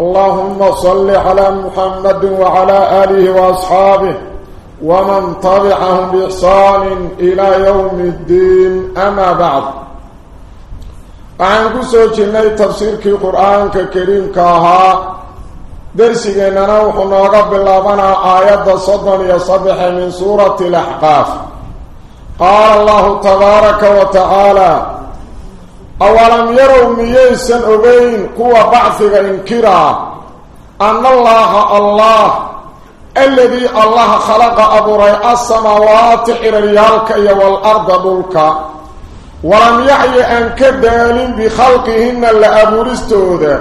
اللهم صل على محمد وعلى آله وأصحابه ومن طبعهم بإحصان إلى يوم الدين. أما بعد أعنكو سوچيني تفسير في القرآن الكريم كاها. درسي جينا نوحنا رب الله بنا آيات صدن يصبح من سورة الأحقاف. قال الله تبارك وتعالى أولم يروا ميسن أبين كوى بعثك إنكرا أن الله الله الذي الله خلق أبو ري السماوات حرريالك والأرض بلك ولم يحي أن كدال بخلقهن لأبو رستود.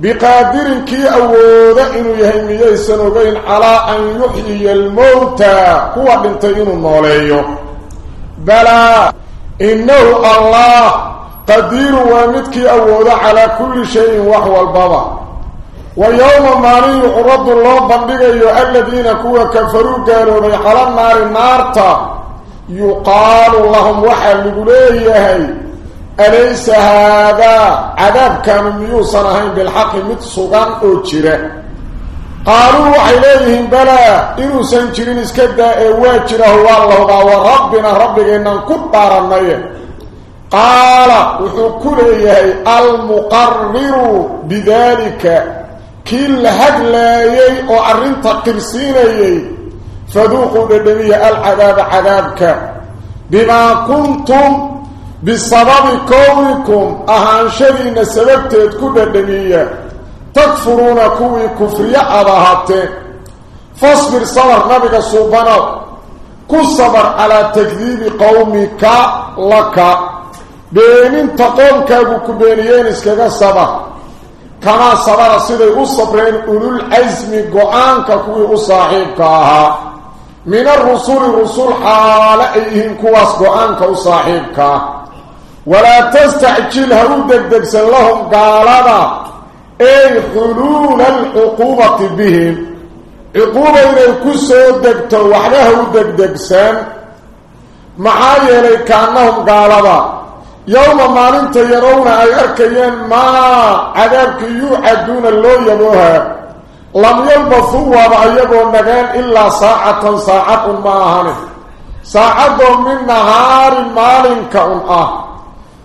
بقادر كي أود إن يهيميسن أبين على أن يحيي الموتى كوى بنتين النوليو بلى إنه الله qadiirun waa midkii awooda calaa kulli shayin wax walbaba wa yowma maalin yucradu loo bandhigayo aladiina kuwa kafaruu gaaloobay cala naari naarta yuqaalu lahum waxaa lagu leeyahay alaysa haadaa cadaabkaanu miyuusan ahayn bilxaqi mid sugan oo jira qaaluu waxay leeyihiin balaa inuusan jirin iska daa قال وحكول إياهي المقرر بذلك. كل هج لا يي أعرين تقرسين إياهي فذوقوا بالنبي العذاب عذابك. بما كنتم بسبب كونكم أهانشرين السبب تيتكو بالنبي تكفرون كوي كفرية أبهاتي. فاصبر صبر نبي صوبانا كو صبر على تكذيب قومك لك لك. Siday u sabreen ulul casmi go-aanka kuwii u saaxiibka ahaa min arusuli rusul xaale ay yihiin kuwaas go-aanka u saaxiibkaa walaa tastacjil ha u degdegsan lahum gaalada ey xuluula alcuquubati bihim cuquuba inay ku soo degto waxba ha u degdegsan maxaa yeelay kaanahum gaalada يوم ما انت يرون أي اياركين ما عذابك يوعدون اللو يبوها لم يلبثوا وعيبوا النقان إلا ساعة ساعة ما معهن ساعدوا من نهار مال كأنه آه.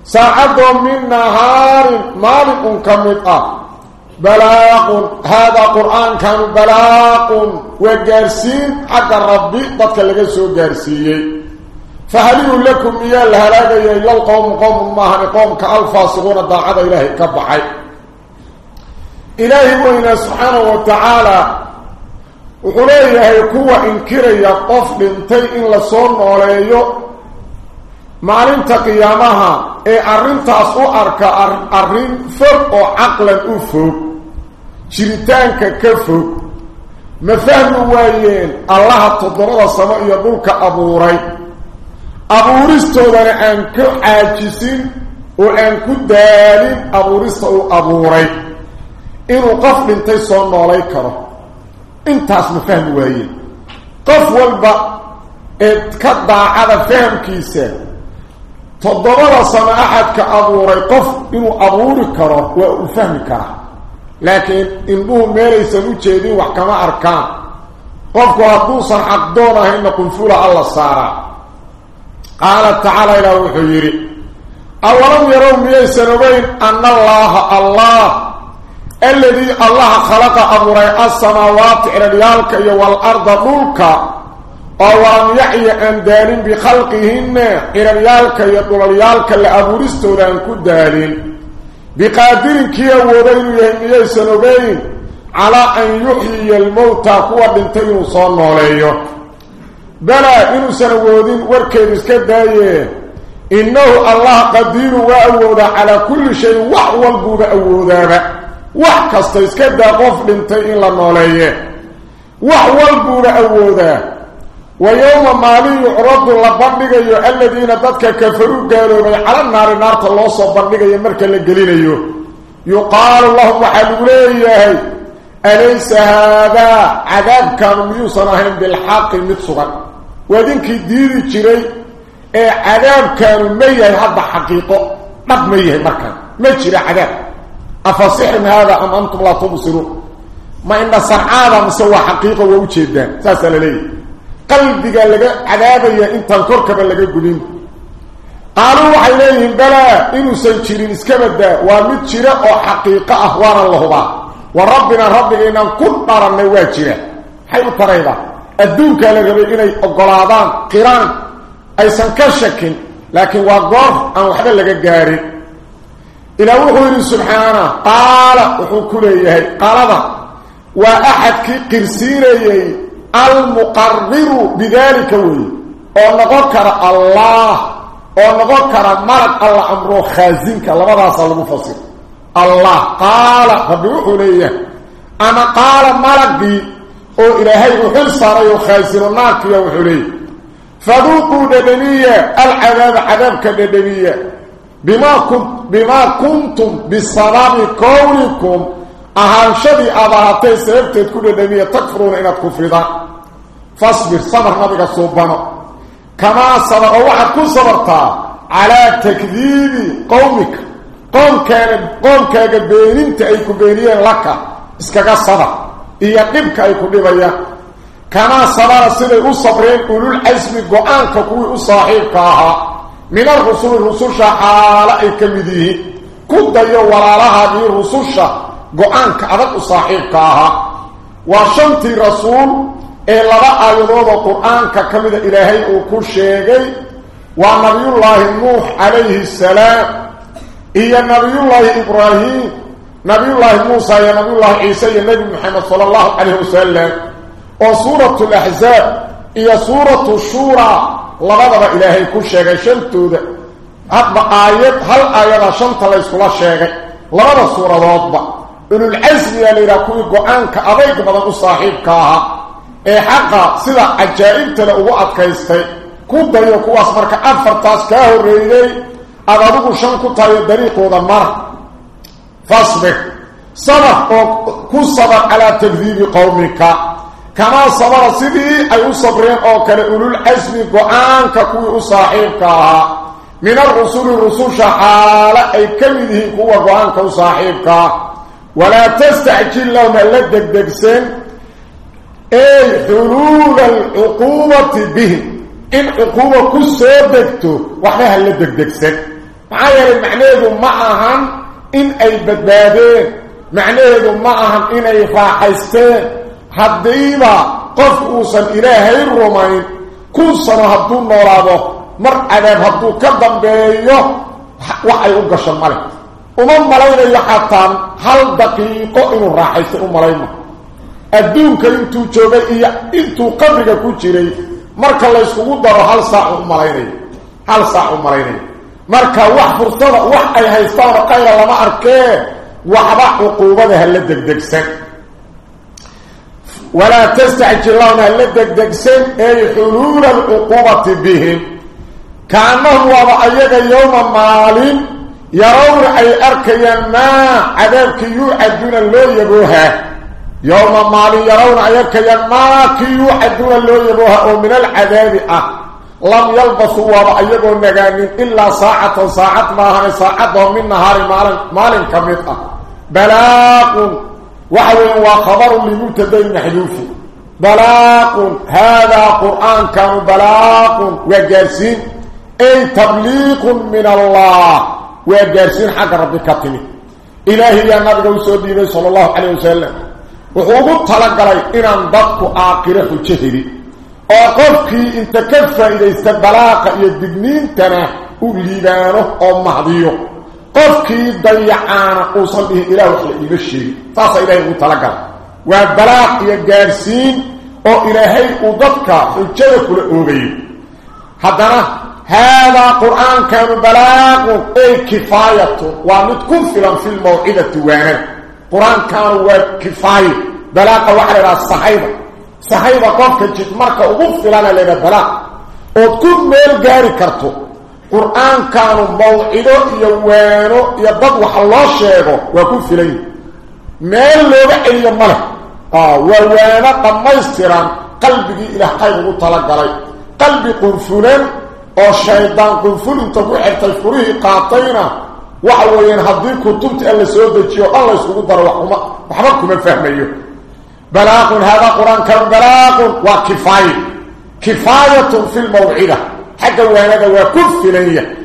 ساعدوا من نهار مال كمتأه بلاق هذا قرآن كان بلاق وقرسين حتى ربي بطلق سوء قرسيه فهلوا لكم يا الهلاكه يا القوم قوم ما هنقوم كالفاسقون إلى إلهي كبحي إلهي وين سبحانه وتعالى. وحليه يكو انكر يا قف بنتي إن لا سو نوليو ما لن تقيامها. اي ارنت اسو أرك أرين فوق أو عقل أفوق. شريتانك كفوق. ما فهموا وين الله تضرر السماء يقولك أبو ريب abuuristoodana aan ka caajisin oo aan ku daalin abuurista uu abuuray inuu qof dhintay soo noolay karo intaas ma fahmi waayeen qof walba ee ka daacada fahamkiisa toddobada sano axadka abuuray qof inuu abuuri karo waa uu fahmi karaa laakiin indhuhu meelaysan u jeedin wax kama arkaan qofku hadduusan xaqdoon ahaynna qunfula alla saaraa قال تعالى إلى وحيري. أولم يروا من سنبين أن الله الله الذي الله خلق أمر السماوات والارض والأرض ملكا. أو ان يحيى أن دال بخلقهن إلى ريالك يطول ريالك لابو ريستوران كدالين بقادر كي وبين يسنبين على أن يحيي الموتى قوه بنتين صنوليه بلا إنو سنوذين وركي بسكت إنه الله قدير وأوضى على كل شيء وحوالقو بأوضى وحكست إسكادة غفل انتين للمولاي وحوالقو بأوضى ويوم مالي يعرض الله بانيك أيها الذين تدك كفروا قالوا على النار نار تلوصوا بانيك أيها مركا لقلين أيها يقال الله حلوليه أليس هذا؟ عذاب كان ميوسا رهن بالحق المتصغر ودينكي ديري جيري اي عذاب كان مية هذا حقيقة. مك مية مكان مية جيري عذاب. أفصحن هذا أم أنتم لا تبصروا ما إن صرع هذا مسوى حقيقة ووجه الدان سأسأل لي. قلب قال لك عذاب يا إنت تركب لك قلين قالوا عليهم بلا إنو سنجيري نسكبت دا ومية جيري أو حقيقة أخوار الله وربنا ربنا إنا كل طرم نواجره حي طريبة. Ka shakin laakiin waa goor aan waxba laga gaarin ilaa wuxuu yidhi subxaana qaala wuxuu ku leeyahay qaalada waa axadkii qirsiinayey almuqariru bidaalika weeye oo noqon kara allah oo noqon kara marag alla amro khaasinka labadaasaa lagu fasir allah qaala rabbi wuxuu leeyahay ama qaala malagii أو الهي وخل صار يو خاسر ماك يا وحلي فذوقوا دبنيه العذاب عذاب دبنيه بما كنت بما كنتم بالصراب قولكم اهنشدي اباهتي سبتت كدبنيه تكفرون ان تكفرا فاصبر صبر هذاك صوبنا كما صبر واحد كل صبرت على تكذيب قومك قوم كان قوم كان بينت اي كبينين لك اسكغا صبر iyo dhibka ay ku dhibayaan kamaa sabara siday u sabreen ulul casmi go-aanka kuwii u saaxiibka ahaa min arusuli rususha xaalo ay ka ku dayo walaalahaagii rususha go-aanka adag u saaxiibka ahaa waa shantii rasuul ee laba aayadoodoo qur-aanka ka ilaahay uu ku sheegay waa nabiyullaahi nuux calayhi salaam iyo nabiyullaahi ibraahim nabiyullaahi muusa iyo nabiyullaahi ciise iyo nebi moxamed sala allahu calayhi wasalam oo suuratu laxzaab iyo suuratu shuuraa labadaba ilaahay ku sheegay shantooda hadba aayad hal aayadaa shanta layskula sheegay labada suuradoodba ululcasmiyaa layidhaha kuwii go-aanka adayg badan u saaxiibka ahaa ee xaqa sida cajaa'ibtale ugu adkaystay ku dayo kuwaas marka afartaas kaa horreeyey aad adigu shan ku فاصبح صبح كصبر على تكذيب قومك. كما صبر سيدي أيو صبرين أو كان كالأولو الحزم قوانك كوي أصاحبك. من الرسول الرسول شحال أي كمده كوى قوانك أصاحبك ولا تستعجل لهم اللدك دكسين أي حلول العقوبة به إن عقوبة كسو بكتو وحنها اللدك دكسين معايا المعنى ذو معهم macnaheedu ma ahan inay raaxaysteen haddiiba qof uusan ilaahay rumayn kun sano hadduu noolaado mar cadaab hadduu ka dambeeyo wax ay u gasho male uma malaynayo xataa hal daqiiqo inuu raaxaystay u malayma adduunka intuu joogay iyo intuu qabriga ku jiray marka layskugu daro hal saac u malaynayo hal saac u marka wax fursada wax ay haystaan qayla lama arkee waxba xuquubada hal degdegsan. ولا تستعجل لهم هل دقدقسين اي حلول العقوبه بهم كانهم وضعيه يوم مال يرون اي اركيان ما عذابك يعدون لو يبوها يوم مال يرون اي اركيان ما يعدون لو يبوها ومن العذاب saacadoo min nahaari maalin maalin ka mid ah balaaqun waxa weyan waa khabarun limubtadayn maxduufi balaaqun haadaa qur-aankanu balaaqun waa gaarsiin ay tabliiqun min allah waa gaarsiin xagga rabbi ka timid ilaahiyaa nabiga u soo dhiibay sala allahu calayh wasalam wuxuu ugu talagalay inaan dadku aakiro xujo helin وقفكي انت كفا إذا استبلاق يدبنين تنا أبليبانه أو مهديه قفكي ضيعان أوصل به إله وخلقه بشيء فاصل إله المتلقى وبلاق يدارسين أو إلهي أضفك أجلك لأوبي حدنا هذا قرآن كان بلاقه أي كفاية ومتكون في الموعدة وانه قرآن كان كفاية بلاقه وعلى الصحيبة كفاية بلاقة وحرر الصحيبة صحيبة قفك جد مركة وغف لنا بلاقة وتكون ميل قاري كرتو. قرآن كانوا موعدو يوانو يبض وحالله شيغو وكون فيلين ميل لو بحي آه ووانا قميستران قلبك إلى حيث طلق علي. قلبي قنفلين oo shaydaan qunfulinta ku xirtay furihii qaatayna waxa weeyaan haddii kutubta alla soo dejiyo alla isugu daro waxuma waxba kuma fahmayo بلاغ هذا قرآن كرم بلاغ وكفاية. كفاية في الموعظه حتى وهذا وكف في نيه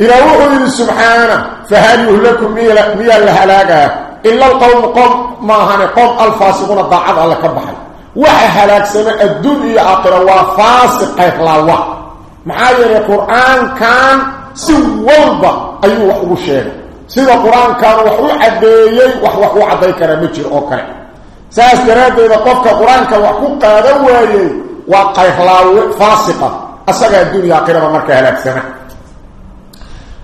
إلى روحه سبحانه. فهل لكم إلى ميا الهلاكة؟ إلا القوم قوم ما هن قوم الفاسقون ضاعوا على كبح وحي هلاك سنة الدنيا اخر وفاسق كيف لاوا معايا القرآن كان سوبا أيوه ابو وشير سيد القرآن كان وحو عديه وحو عديه كرمتي أوكي. ساس دراد وقفك قرانك وحقوقك دولي وقيفلاو فاسقة أسقى الدنيا قرب مركة هلاك سنة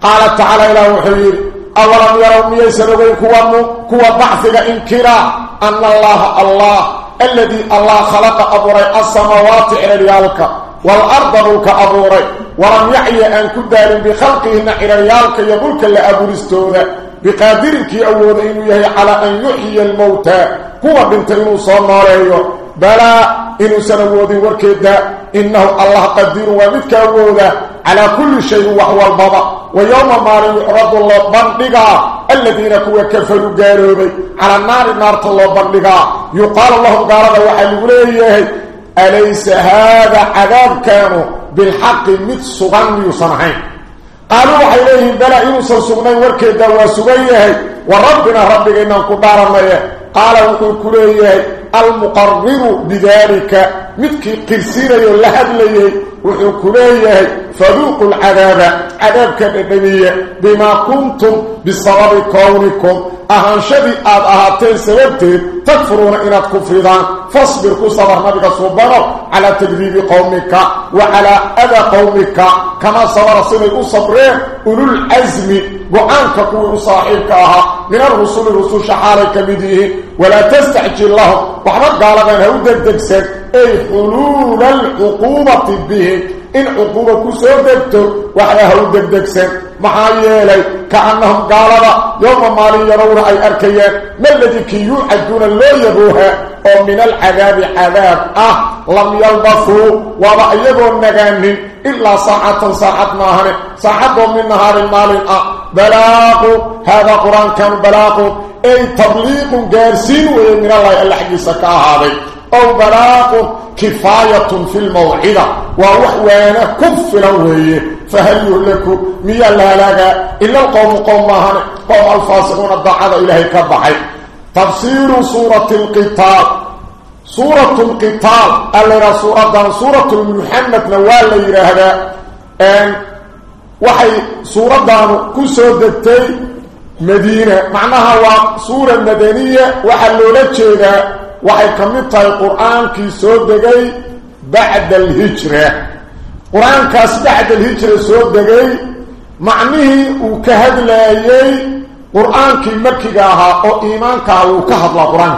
قال تعالى إله الحبير أولا يرون يسرقين كوى كو بحثك إنكرا أن الله الله الذي الله خلق أبوري السماوات إلى اليالك والأرض بلك أبوري ولم يعي أن كدار بخلقهن إلى اليالك يقولك لأبو الستوذة بقادرك أولئين يهي على أن يحيي الموتى بقادر كي أود إنه يهي على أن يحيي الموتى هو بنت إنه صنعيه بلا إنه سنوذي وركدا إنه الله قدير ومتك أودا على كل شيء وهو البابا ويوم ما يعرض الله بندقا الذين كوا كفروا قالوا بي على النار نار الله بندقا يقال الله قال وحلوا ليه أليس هذا عذاب كانوا بالحق متصغن يصنعين قالوا إليه بلا يوصل سغنين وركيدا وسغيه وربنا ربك إنهم كبارا قال وقل كلية المقرر بذلك متكي قرسيني لهد ليه وحو كلية فذوقوا العذاب. عذاب كالنبي بما كنتم بسبب كونكم أهان شدي آد أهاتين سببتين تكفرون إنات كفردان فاصبر كصبر نبك صبروا على تكذيب قومك وعلى أذى قومك كما صبر صنع صبرين أولو العزم وعنك كوي صاحبك أها من الرسول الرسول شحالك بديه ولا تستعجل لهم وحمد قال غير هودك دكسك أي حلول العقوبة به. إن عقوبة كسور دكتو وحيا هودك دكسك محايلي كأنهم قالوا يوم مالي يرون أي أركيان ما الذي كي يوعدون اللي يبوها أو من العذاب عذاب. أه لم يلبثوا وضعيبوا النغانين إلا ساعة ساعة نهار. ساعة من نهار المال. أه بلاغ. هذا قرآن كان بلاغ. أي تبليغ جارسين ومن الله إلا حديثك هذا. أو بلاغ كفاية في الموعدة. ووحوانا كفلا وهي. فهل يهلكوا ميا لا لاغا إلا القوم قوم ماهن قوم الفاسقون الضعاد إلهي كبحي. تفسير سورة القتال. سورة القتال. اللي سورة سورة محمد نوال لي هذا. أن وحي سورة دانو كسو دتي مدينة. معناها سورة مدنية وحلولة جيدا وحي كميتها القرآن كي سودقي بعد الهجرة قرآن كاس بعد الهجرة سودقي معنيه وكهد لايي قرآن كي مكيقاها أو إيمانكا وكهد لا قرآن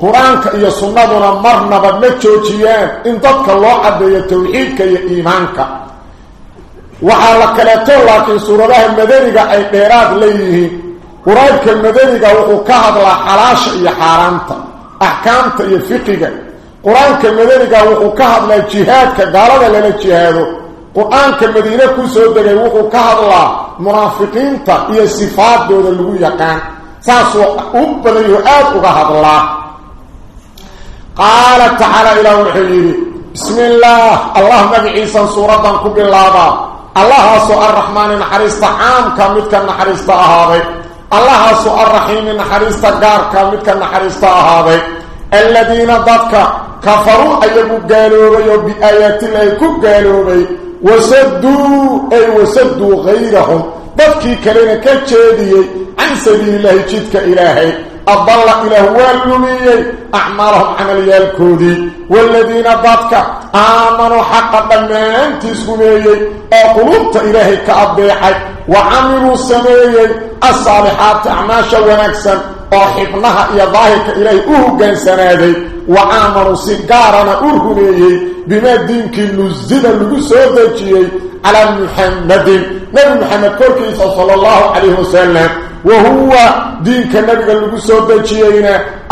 قرآن كي سنة مرنا بمتشوشيان إن ضدك الله عبد التوحيد كي إيمانكا وحالك لاتو لكن سورة الله المدنية قرائك النبيه وكهد لحلاش إيا حارانتا أحكامتا إيا فقه قرائك النبيه وكهد لجهادك قرد لجهاده قرآنك المدينة كسودة وكهد لمنافقين إيا صفات دولة اللي يقان ساسو أبنى يؤاد وكهد الله قال تعالى إلى الحبيب بسم الله اللهم بعيسا سورة كبير الله الله سؤال الرحمن الحريص تعام كامل كان الحريص تأهاضي naxariista gaarka midka naxariista ahaaday alladina dadka kafaru ayagu gaaloobay oo bi ayati lay ku gaaloobay وسدوا أي وسدوا غيرهم. ضدكي كلنا كالجادي عن سبيل الله جدك إلهي. أضل إله واللمي أعمالهم عمل الكودي والذين ضدك آمنوا حقا ما أنت سمي أقلبت إلهي كأبيحي. وعملوا سميي الصالحات أعماشا ونكسا وحبنها إيا ظاهرك إليه أهجان سنادي وعاملوا سيقارنا أهنيي بما دينك نزل لقصودتي على محمد نبي محمد كوركي صلى الله عليه وسلم وهو دينك النبي لقصودتي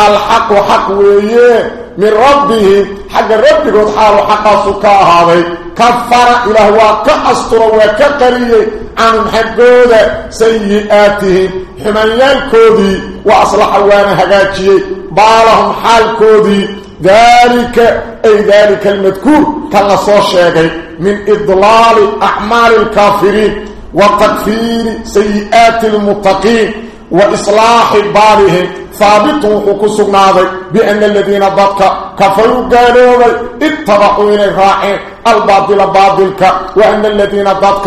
الحق حق ويه من ربه. حق ربك حق سكا هذا. كفر. إله وكأسطر وكقريه عن حقوده سيئاتهم حميان كودي. وأصلح وأنا هجاتي بالهم حال كودي. ذلك أي ذلك المذكور. كان من إضلال أعمال الكافرين. وتكفير سيئات المتقين. وإصلاح بالهم. ثابت وكسقناضي بأن الذين ضدك كفروا قالوا اتبعوا إلى الراحين الباطل باطلك وأن الذين ضدك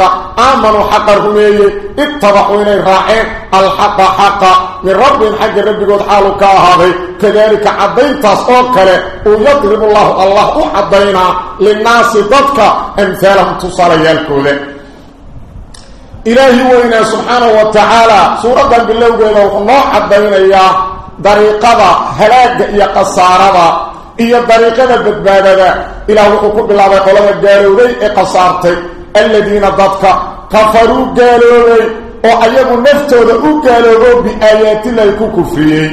آمنوا حق الرمية اتبعوا إلى الراحين الحق حق. من رب حق ربك وضحالك هذا كذلك عدين تصوكله ويضرب الله الله عدينا للناس ضدك أمثالهم تصالي الكولة إلهي وإنا سبحانه وتعالى سورة بالله وقال الله عدينا إياه. طريقها هلاك يا قصارها هي طريقها بتبادها إلى وقوع بالله قوله الدارو دي قصارتي الذين ضفك كفروا قالوا وايب نفته أو قالوا بايات الله الكفر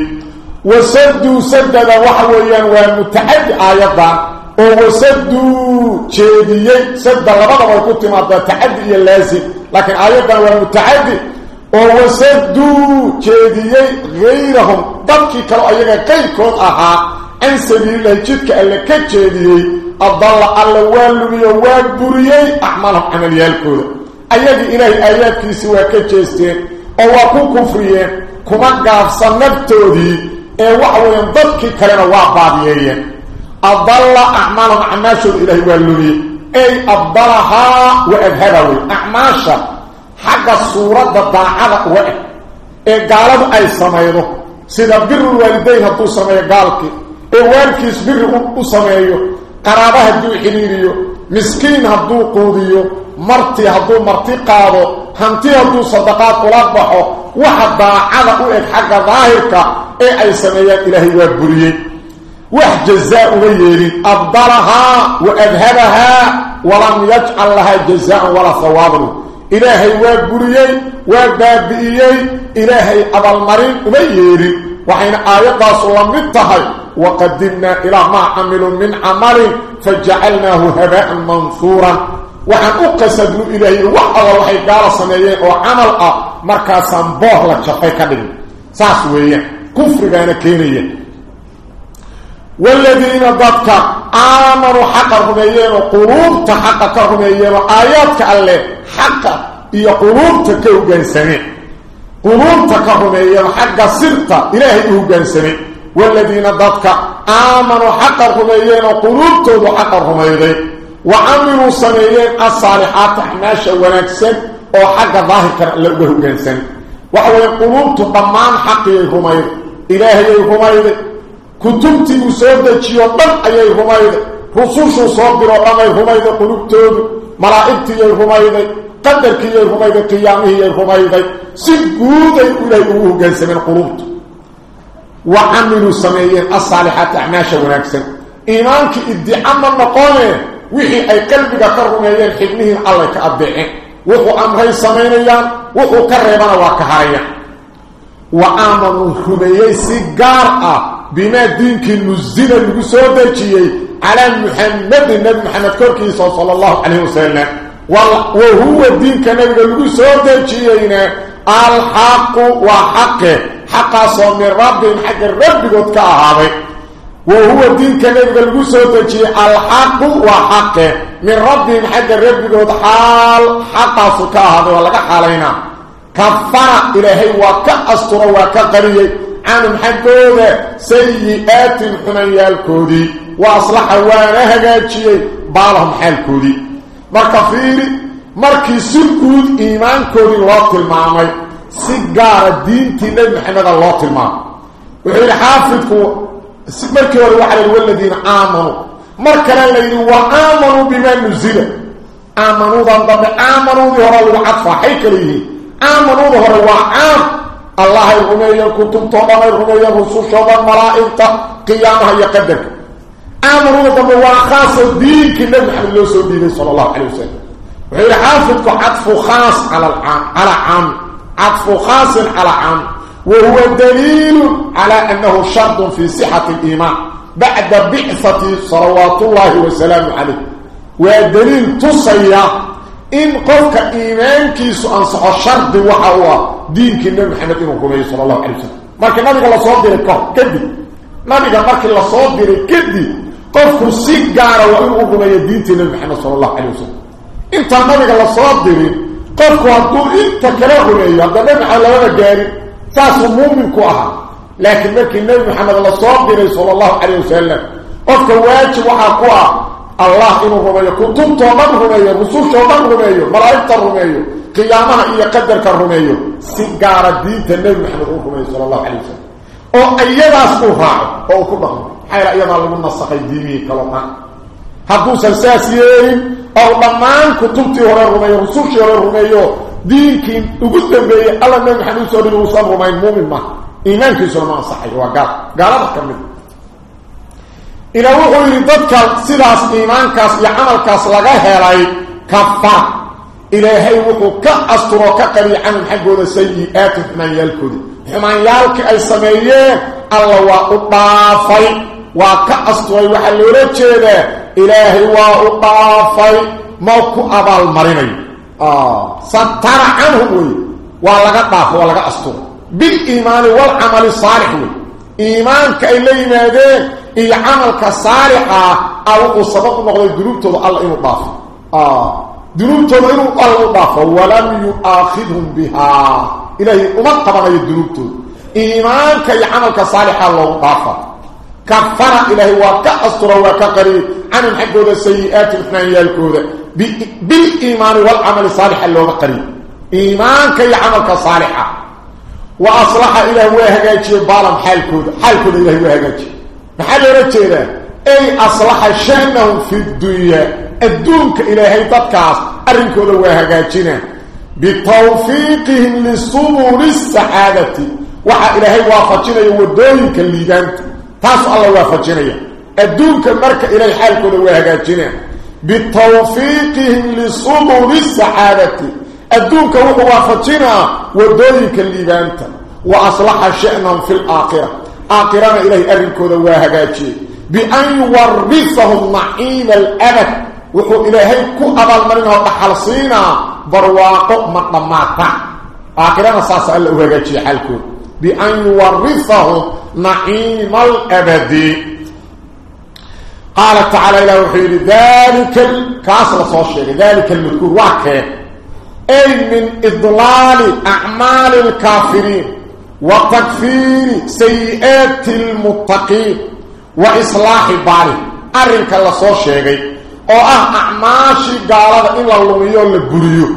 وسدوا سددا وحويا ومتعد أيضا وسدوا شيء سد لبد ما كنت ما تعد لازم لكن أيضا ومتعد وسدوا شيء غيرهم ووسدوا جيديي غيرهم ضدك كانوا أيها كيكود أها عن سبيل الله جدك ألا كجيديي أضل ألا والبي وابدريي أحملهم عمليال كود أيها إلهي آيات كيسوا كجيستين أو كفريين كما قاف صنبتودي ee waxa weeyaan dadkii kalena waa baadiyeen adalla a'malahum a'mashu ilahi wallubi ay abdalaha wa adhabahu a'masha xagga suuradda daacada uga eg ee gaaladu سيدا بر الوالدين هدو سمية قالك اوالكيس بر أو سمية قرابة هدو حنيري مسكين هدو قوضي مرتي هدو مرتي قاضو هنتي هدو صدقات ملابحو وحدا على اوئك حق ظاهرك اي اي سمية الهي والبرية وح جزاء غيري أفضلها وأذهبها ولم يجعل لها جزاء ولا ثوابه إلهي وابريي وابابئيي إلهي أبا المرين أبييري. وحين آيات صلمتها وقدمنا إلى ما عملوا من عمل فجعلناه هباء منثورا. وحن أقصد إلهي وحضر وحي قال صنعيه وعمل مركزا بوه لك كبير ساسوية كفر كان والذين ضدك آمنوا حق الرميين وقلوب تحقق الرميين وآياتك الله حق إيا قلوب تكوغان سنة قلوب تكرميين حق سرطة إلهي أوغان سنة والذين ضدك آمنوا حق الرميين وقلوب تودوا حق الرميين وعملوا سنيين الصالحات حماشا ونكسن وحق ظاهر كان سنة وهو قلوب تضمان حقي الرميين إلهي الرميين كتبتي وسودتي وطن أي رميد رسوش صابر أي رميد قلوبتود ملائكتي أي رميد قدرك أي رميد قيامه أي رميد سجود إليه وقنس من قلوبت وعملوا سميين الصالحات أعماشا ونكسا. إيمانك إدعاء من مقامه وحي أي قلبك كرميين حبنه الله كأبدعين وحو أمري سمينيان وحو كريبان وكهريان وآمنوا رميين سيقار بما دينك نزل المسودجي على محمد النبي محمد كركي صلى الله عليه وسلم. وهو دينك نبي المسودجي الحق وحق. حق صوم رب حق الرب قد كهذا وهو دينك نبي المسودجي الحق وحق. من رب حق الرب قد حال حق سكهذا ولا حالينا كفر إلهي وكأسطر وكقرية. عنهم حقوده سيئات حمية الكودي وأصلح وأنا هجاتي بالهم حالكودي مركفيري مركي سلكود إيمان كودي الله المعامي. سيقار الدين تنبي محمد الله المعامي. وحيد حافظكو مركي والوحل والذين آمنوا. مركنا الذين وآمنوا بما نزل. آمنوا ضمضم آمنوا بهرا العطفة حيك ليه aamanuuda hore waa الله يرمي الكتب طبعا يرمي الرسول شبا مرائبتا قيامها يقدر أمره بموا خاص الدين كي نبح اللوس الدين صلى الله عليه وسلم. وهي حافظك عطف خاص على العام عطف خاص على عام. وهو الدليل على أنه شرط في صحة الإيمان. بعد بحثة صلوات الله وسلام عليه. والدليل تصيّى إن قلت إيمانك سأنصح الشرط وحوّى دين كلمة محمد إبن قبيل صلى الله عليه وسلم. مالك نبي الله صوت ديري كو كده نبي قال مالك الله صوت ديري كده قفر سيقار وإن قبيل دينك النبي محمد صلى الله عليه وسلم. إنت نبي قال صوت ديري قفر وانتو إنت كراهو ليه هذا نبي قال لنا جاري. تاسو مؤمنكو أها لكن مالك النبي محمد الله صوت ديري صلى الله عليه وسلم. قفر واجب وحاقوها الله إنه رميه. كنتم من رميه. رسوشه من رميه. ملائكة رميه. قيامها إيا قدرك رميه. سيقار الدين النبي محمد رميه صلى الله عليه وسلم. أو أيضا أسكوها أو كلهم حيث أيضا لمن نصخي ديني كلمة. هدو سلساسيين أو لمان كتبتي هنا رميه. رسوشه هنا رميه. دينك وقلت بي الله النبي محمد صلى الله عليه وسلم رميه. مؤمن ما. إيمانك سلمان صحيح. وقال. قال هذا كمل. إلى وحو يرددك سلاس إيمانكاس يعملكاس لغاهري كفا إلهي وحو كأسطر وكقري عن حقود السيئات من يلكد حمان يالك أي سميين الله وأطافي وكأسطر وحلو رجيده إلهي وأطافي موكو أبا المريني آه ستر عنهم ولغا طاف ولغا أسطر بالإيمان والعمل الصالح إيمانك إلي مادين إلا عملك صالحا أو أصبق مغلق دروبته الله إنه ضعف دروبته الله ضعف ولم يؤاخذهم بها إلهي أمطب غير دروبته إيمانك يعملك صالحا الله ضعف كفر إلهي وكأسر وكقري عن الحق ذا السيئات الاثنان يالكود بالإيمان والعمل صالحا الله ضعف إيمانك يعملك صالحا وأصلح إلهي وهكاك بالم حالكود حالكود إلهي وهكاك حالكو محل رجينا. أي أصلح شأنهم في الدنيا. الدونك إلهي تدكاس ارنكو ذا وهاجاجنا بتوفيقهم للصبور السعادة. وحا إلهي وافجنا يودوينك الليدانت تاس الله وافجنا الدونك مركة إلهي حالكو ذا وهاجاجنا بتوفيقهم للصبور السعادة. الدونك وافجنا ودوينك الليدانت وأصلح شأنهم في الآخرة. آخرنا إليه أرنكوذا وهجاجي بأن يورثهم نعيم الأبد. وحو إلهي كو أبال مرنا وتحلصينا برواقق مطماتا آخرنا ساسا الله وهجاجي حالكو بأن يورثهم نعيم الأبد. قال تعالى إلى وحيد ذلك الكاسر صوشي ذلك المذكور واكي أي من إضلال أعمال الكافرين. وتكفير سيئات المتقين وإصلاح باري أرنك الله شيئا oo ah acmaashii gaalada in la lumiyo la guriyo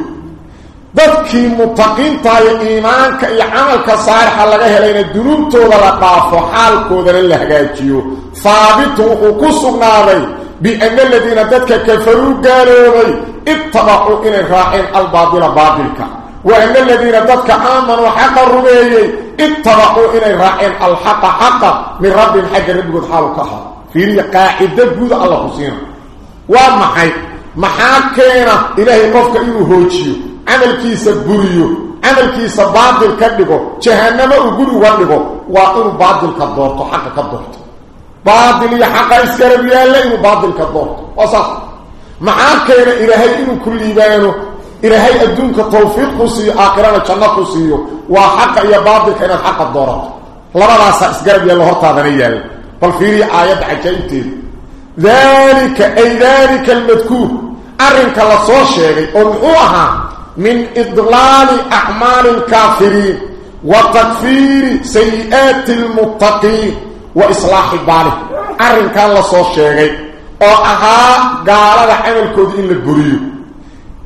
dadkii mutaqiinta iyo iimaanka iyo camalka saalixa laga helayna dunuubtooda la dhaafo xaalkoodana la hagaajiyo haabitu wuxuu ku sugnaaday biana aladiina dadka kafaruu gaaloobay ittabacuu inay raaceen albaadila baadilka وأن الذين ذاتك آمنوا حق الرميي اتبعوا إلي راعين الحق حقا من رب حق ربك حالك في قاعدة بود الله حسين. ومحي محاكينا إلهي قفك إنه هوتشيو عمل كيسا بريو عمل كيسا باطل كدقو جهنم أقولوا ودقو وإنه باطل كدورتو. حق كدورتو. باطل يحق إسكرب يالا إنه باطل كدورتو. وصح. محاكينا إلهي إنه كل يبانو. إلهي أدونك توفيق خصي آخران جنة خصي وحق يا باطل كانت حق الدورات لما لا سأسقرب يالله هرطادنيا فالفيري آيات عجيبتين ذلك أي ذلك المذكور. أرنك لصو شيء أمحوها من إضلال أعمال الكافرين وتكفير سيئات المتقين وإصلاح باله أرنك لصو شيء أو أها قال عمل كود إلا القريب.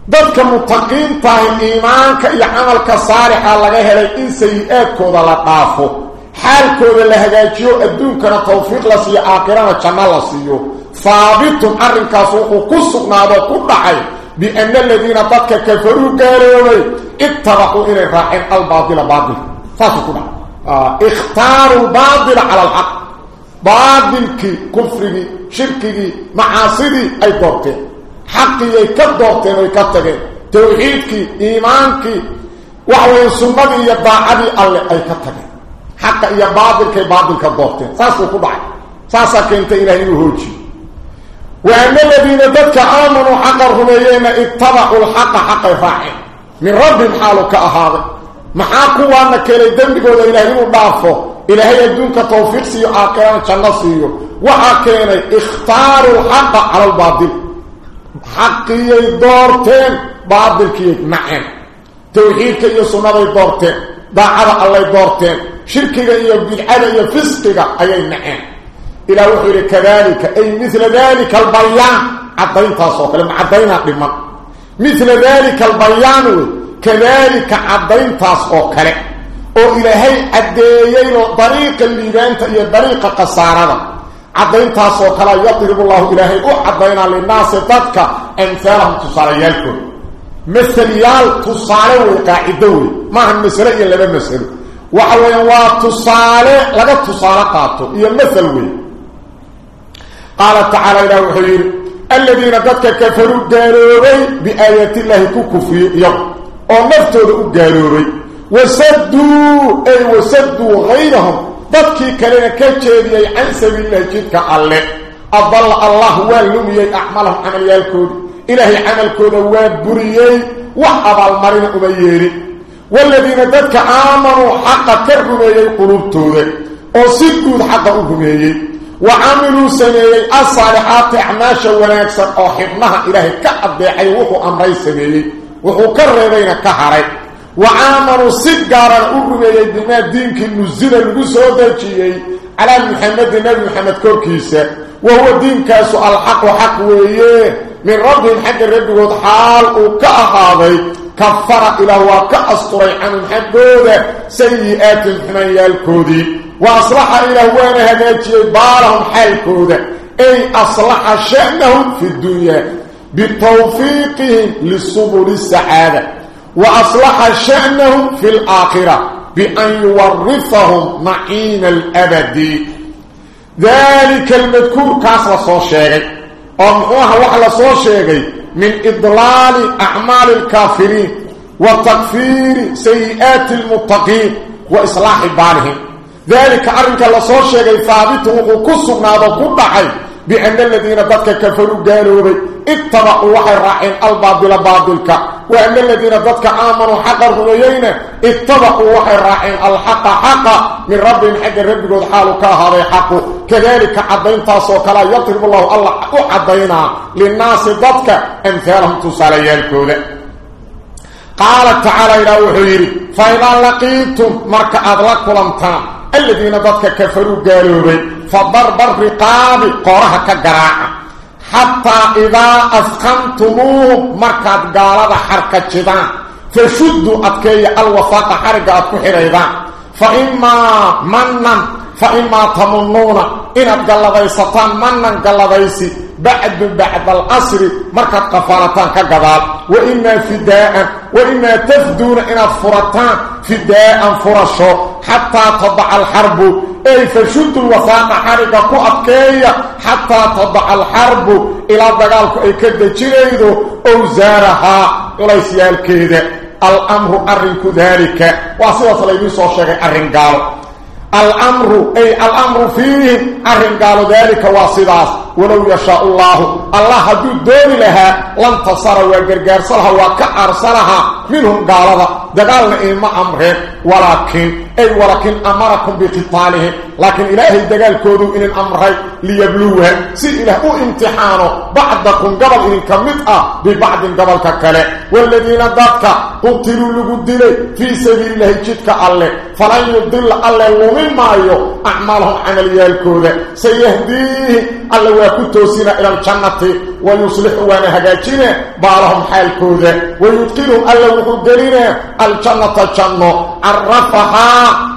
Dadka mutaqiinta ah iimaanka iyo camalka saalixa laga helay in sayi-aadkooda la dhaafo xaalkooda la hagaajiyo adduunkana tawfiiq la siiyo aakhirana janno la siiyo haabitun arrinkaas wuxuu ku sugnaado ku dhacay بأن الذين ضدك كفروا قالوا اتبعوا إلى الراحين الباطل باطل على حقي أي كدورتين أي كتغين توحيدك إيمانك وحوين سنة يدعى الله أي كتغين حق إيا باطلك باطلك دورتين فاسقنا ساسا كنت إلهي وهوجي. وأن الذين ذكى آمنوا حق الرميين اتبعوا الحق حق فاعل من رب حالك أهاضي محاكوا وأنك إلي دنبك وذا إلهي ودافه إلهي يدونك توفيق سيو آقيان شنصيو. وحاكين اختاروا على حقي دورتين باطل كي معين توحيدك إيا سنة دورتين داعب الله دورتين شركك إيا بدعادة إيا فسقك أي معين إلى وحير كذلك أي مثل ذلك البيان. عدين تاسوك لما عدين بمن مثل ذلك البيان كذلك عدين تاسوك أو إلهي عديين طريق الليبان تأيي طريق قصارة تاسوك لا يطلب الله إلهي. أو عدين للناس تدك أمثالهم تصاريالكم مثل يال تصاري وقاعدوي. ما هم مثل إلا بمثل وحوين وتصاري لقد تصاري قاتو إيا مثل وي قال تعالى إلى وحير الذين قد كفروا قالوا بآيات الله كفي يوم. ونفتوا قالوا وسدوا أي وسدوا غيرهم. dadkii kalena ka jeediyey can sabiililahi jidka alle. Adalla allah waa lumiyey acmalahum camalyaalkooda ilaahay camalkooda waa buriyey. Wax abaalmarina uma yeelin waladiina dadka aamanuu xaqa ka rumeeyey quluubtooda oo si guud xaqa u rumeeyey. Wa camiluu sameeyey asaalixaati acmaasha wanaagsan oo xidhnaha ilaahay ka addeecay wuxuu amray sameeyey. Wuxuu ka reebayna ka haray. وعاملوا سجارا أرمي بما دينك النزل المسودجي على محمد النبي محمد كوركيسا وهو دين كاسو الحق وحق ويه من ربهم حق الرب حال وكأهاضي. كفر إلى وكأسطري عن حقوده سيئات الحمية الكودي. وأصلح إلى وأنا هناكي بارهم حالكودا أي أصلح شأنهم في الدنيا. بتوفيقهم للصبر السعادة. وأصلح شأنهم في الآخرة بأن يورثهم معين الأبدي ذلك المذكور كاسر صوشيغي أمحوها وحل صوشيغي من إضلال أعمال الكافرين وتكفير سيئات المتقين وإصلاح بالهم ذلك أرنك صور شيء ثابت وكسبنا وكبحي بأن الذين ضدك كفروا قالوا بي اتبعوا وحي راحين الباطل باطلك وأن الذين ضدك آمنوا حق الرميين اتبعوا وحي راحين الحق حقا. من ربهم حق الرب قد حالك هذا حق كذلك عدين تاسوك لا يطرب الله الله عدينا للناس ضدك أمثالهم تساليان كوذا قال تعالى إلى وحيري فإذا لقيتم مرك أضلق لمتان. الذين ضدك كفروا قالوا بي فضرب الرقاب قرها كقراعة حتى إذا أثخنتموه مركز قالوا حركة جدان فشدوا أبكي الوفاق حركة أبكي حريضان فإما منا فإما تمنون. إن أبقلبيستان منا قلبيسي بعد بعد العصر مركز قفالتان كقضال وإما فداء وإما تفدون إن فرطان فداء فرشو. حتى تضع الحرب أي فشد الوثاق حركة كأبكية حتى تضع الحرب إلى دقالك أي كده جريدو أو زارها. إليس يالكيده الأمر أرنك ذلك. وصوة صليبين صوشيك أرن قالوا الأمر أي الأمر فيه أرن قالوا ذلك واصداس ولو يشاء الله. الله هدو دوني لها لن تصر وقرقر صلها وكأرسلها منهم قالوا دقالنا إيما أمره ولكن أي ولكن أمركم بقتاله. لكن إلهي دقال كودو إن الأمر ليبلوها سي إله امتحانه. بعضكم قبل إن كمتأ ببعض قبل ككله. والذين ضدك قتلوا لقدلي في سبيل الله جدك الله فلن يضل الله ومن مايو. أعمالهم عمليا الكودة. سيهديه الله ويكتوسنا إلى الجنة ويصلح وأنا هجاجين بارهم حال كودة ويدخلهم الله وقدرين الجنة الجنة. عرفها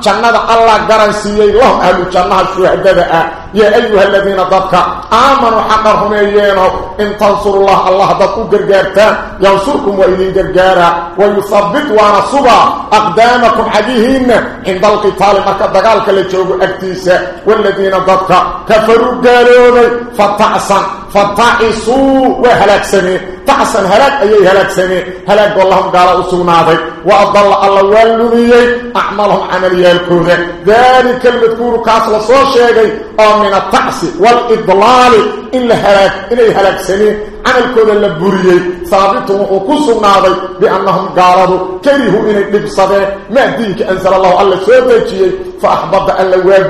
جنة الله قرنسيي لهم أهل الجنة الشهداء يا أيها الذين ضدك آمنوا حقهم أيينو إن تنصروا الله الله ضدكم قرقارتان ينصركم وإذن قرقارا ويثبت وأنا صبا أقدامكم حديهن. عند القتال مركا دقالك اللي تشوفوا أكتيسا والذين ضدك كفروا قالوا فتعصا فتعصوا وهلاك سنة. تعصا هلاك أي هلاك سنة. هلاك واللهم قال أسوناضي. وأضل الله واللمي أعمالهم عمليا الكوذة ذلك المذكور كاسل صوشيغي. أو من التعص والإضلال إلا هلاك إلي هلاك سنة. camalkooda la buriyey saabitun wuxuu ku sugnaaday biannahum gaaladu karihuu inay dhibsadeen maa diinka ansala allahu alla soo dejiyey fa axbada alla waa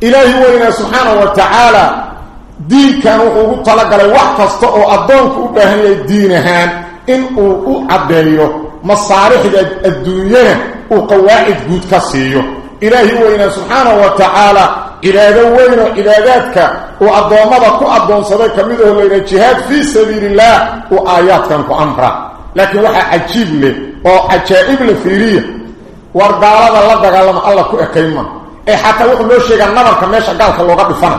buriyey acmaalahum camalyaalkooda ilaahi weynaa subxaanahu wa tacaala diinkan wuxuu ugu talagalay wax kasta oo addoonku u baahan yahay diin ahaan in uu u caddeeyo masaalixda adduunyana uu qawaacid guud ka siiyo ilaahi weynaa subxaanahu wa tacaala cibaado weyn oo cibaadaadka uu addoommada ku addoonsaday ka mid aho layidhaha jihaad fii sabiilillaah ku la la alla ku ee xataa wuxuu noo sheegaa nabarka meesha gaalka looga dhufana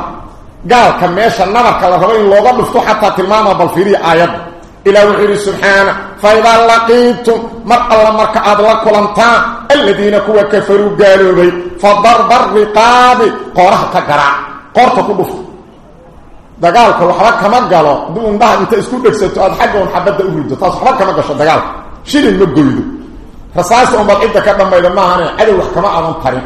gaalka meesha nabarka la rabo in looga dhufto xataa tilmaama bal fiiriya aayadda إلى وحيري سبحانه فإذا لقيتم مر الله مرك أدلا كلانتان الذين كوا كفروا قالوا بي فضرب الرقاب قرها كقرع قرطة كبف دقالك وحرك كما قالوا دون ده انت اسكو دكستو اد حاجة ونحبد اوريدو تاس حرك كما قشو دقالك شيل المقويدو رصاص امبا عيدا كدن بيد ما هاني عدو wax kama adan tarin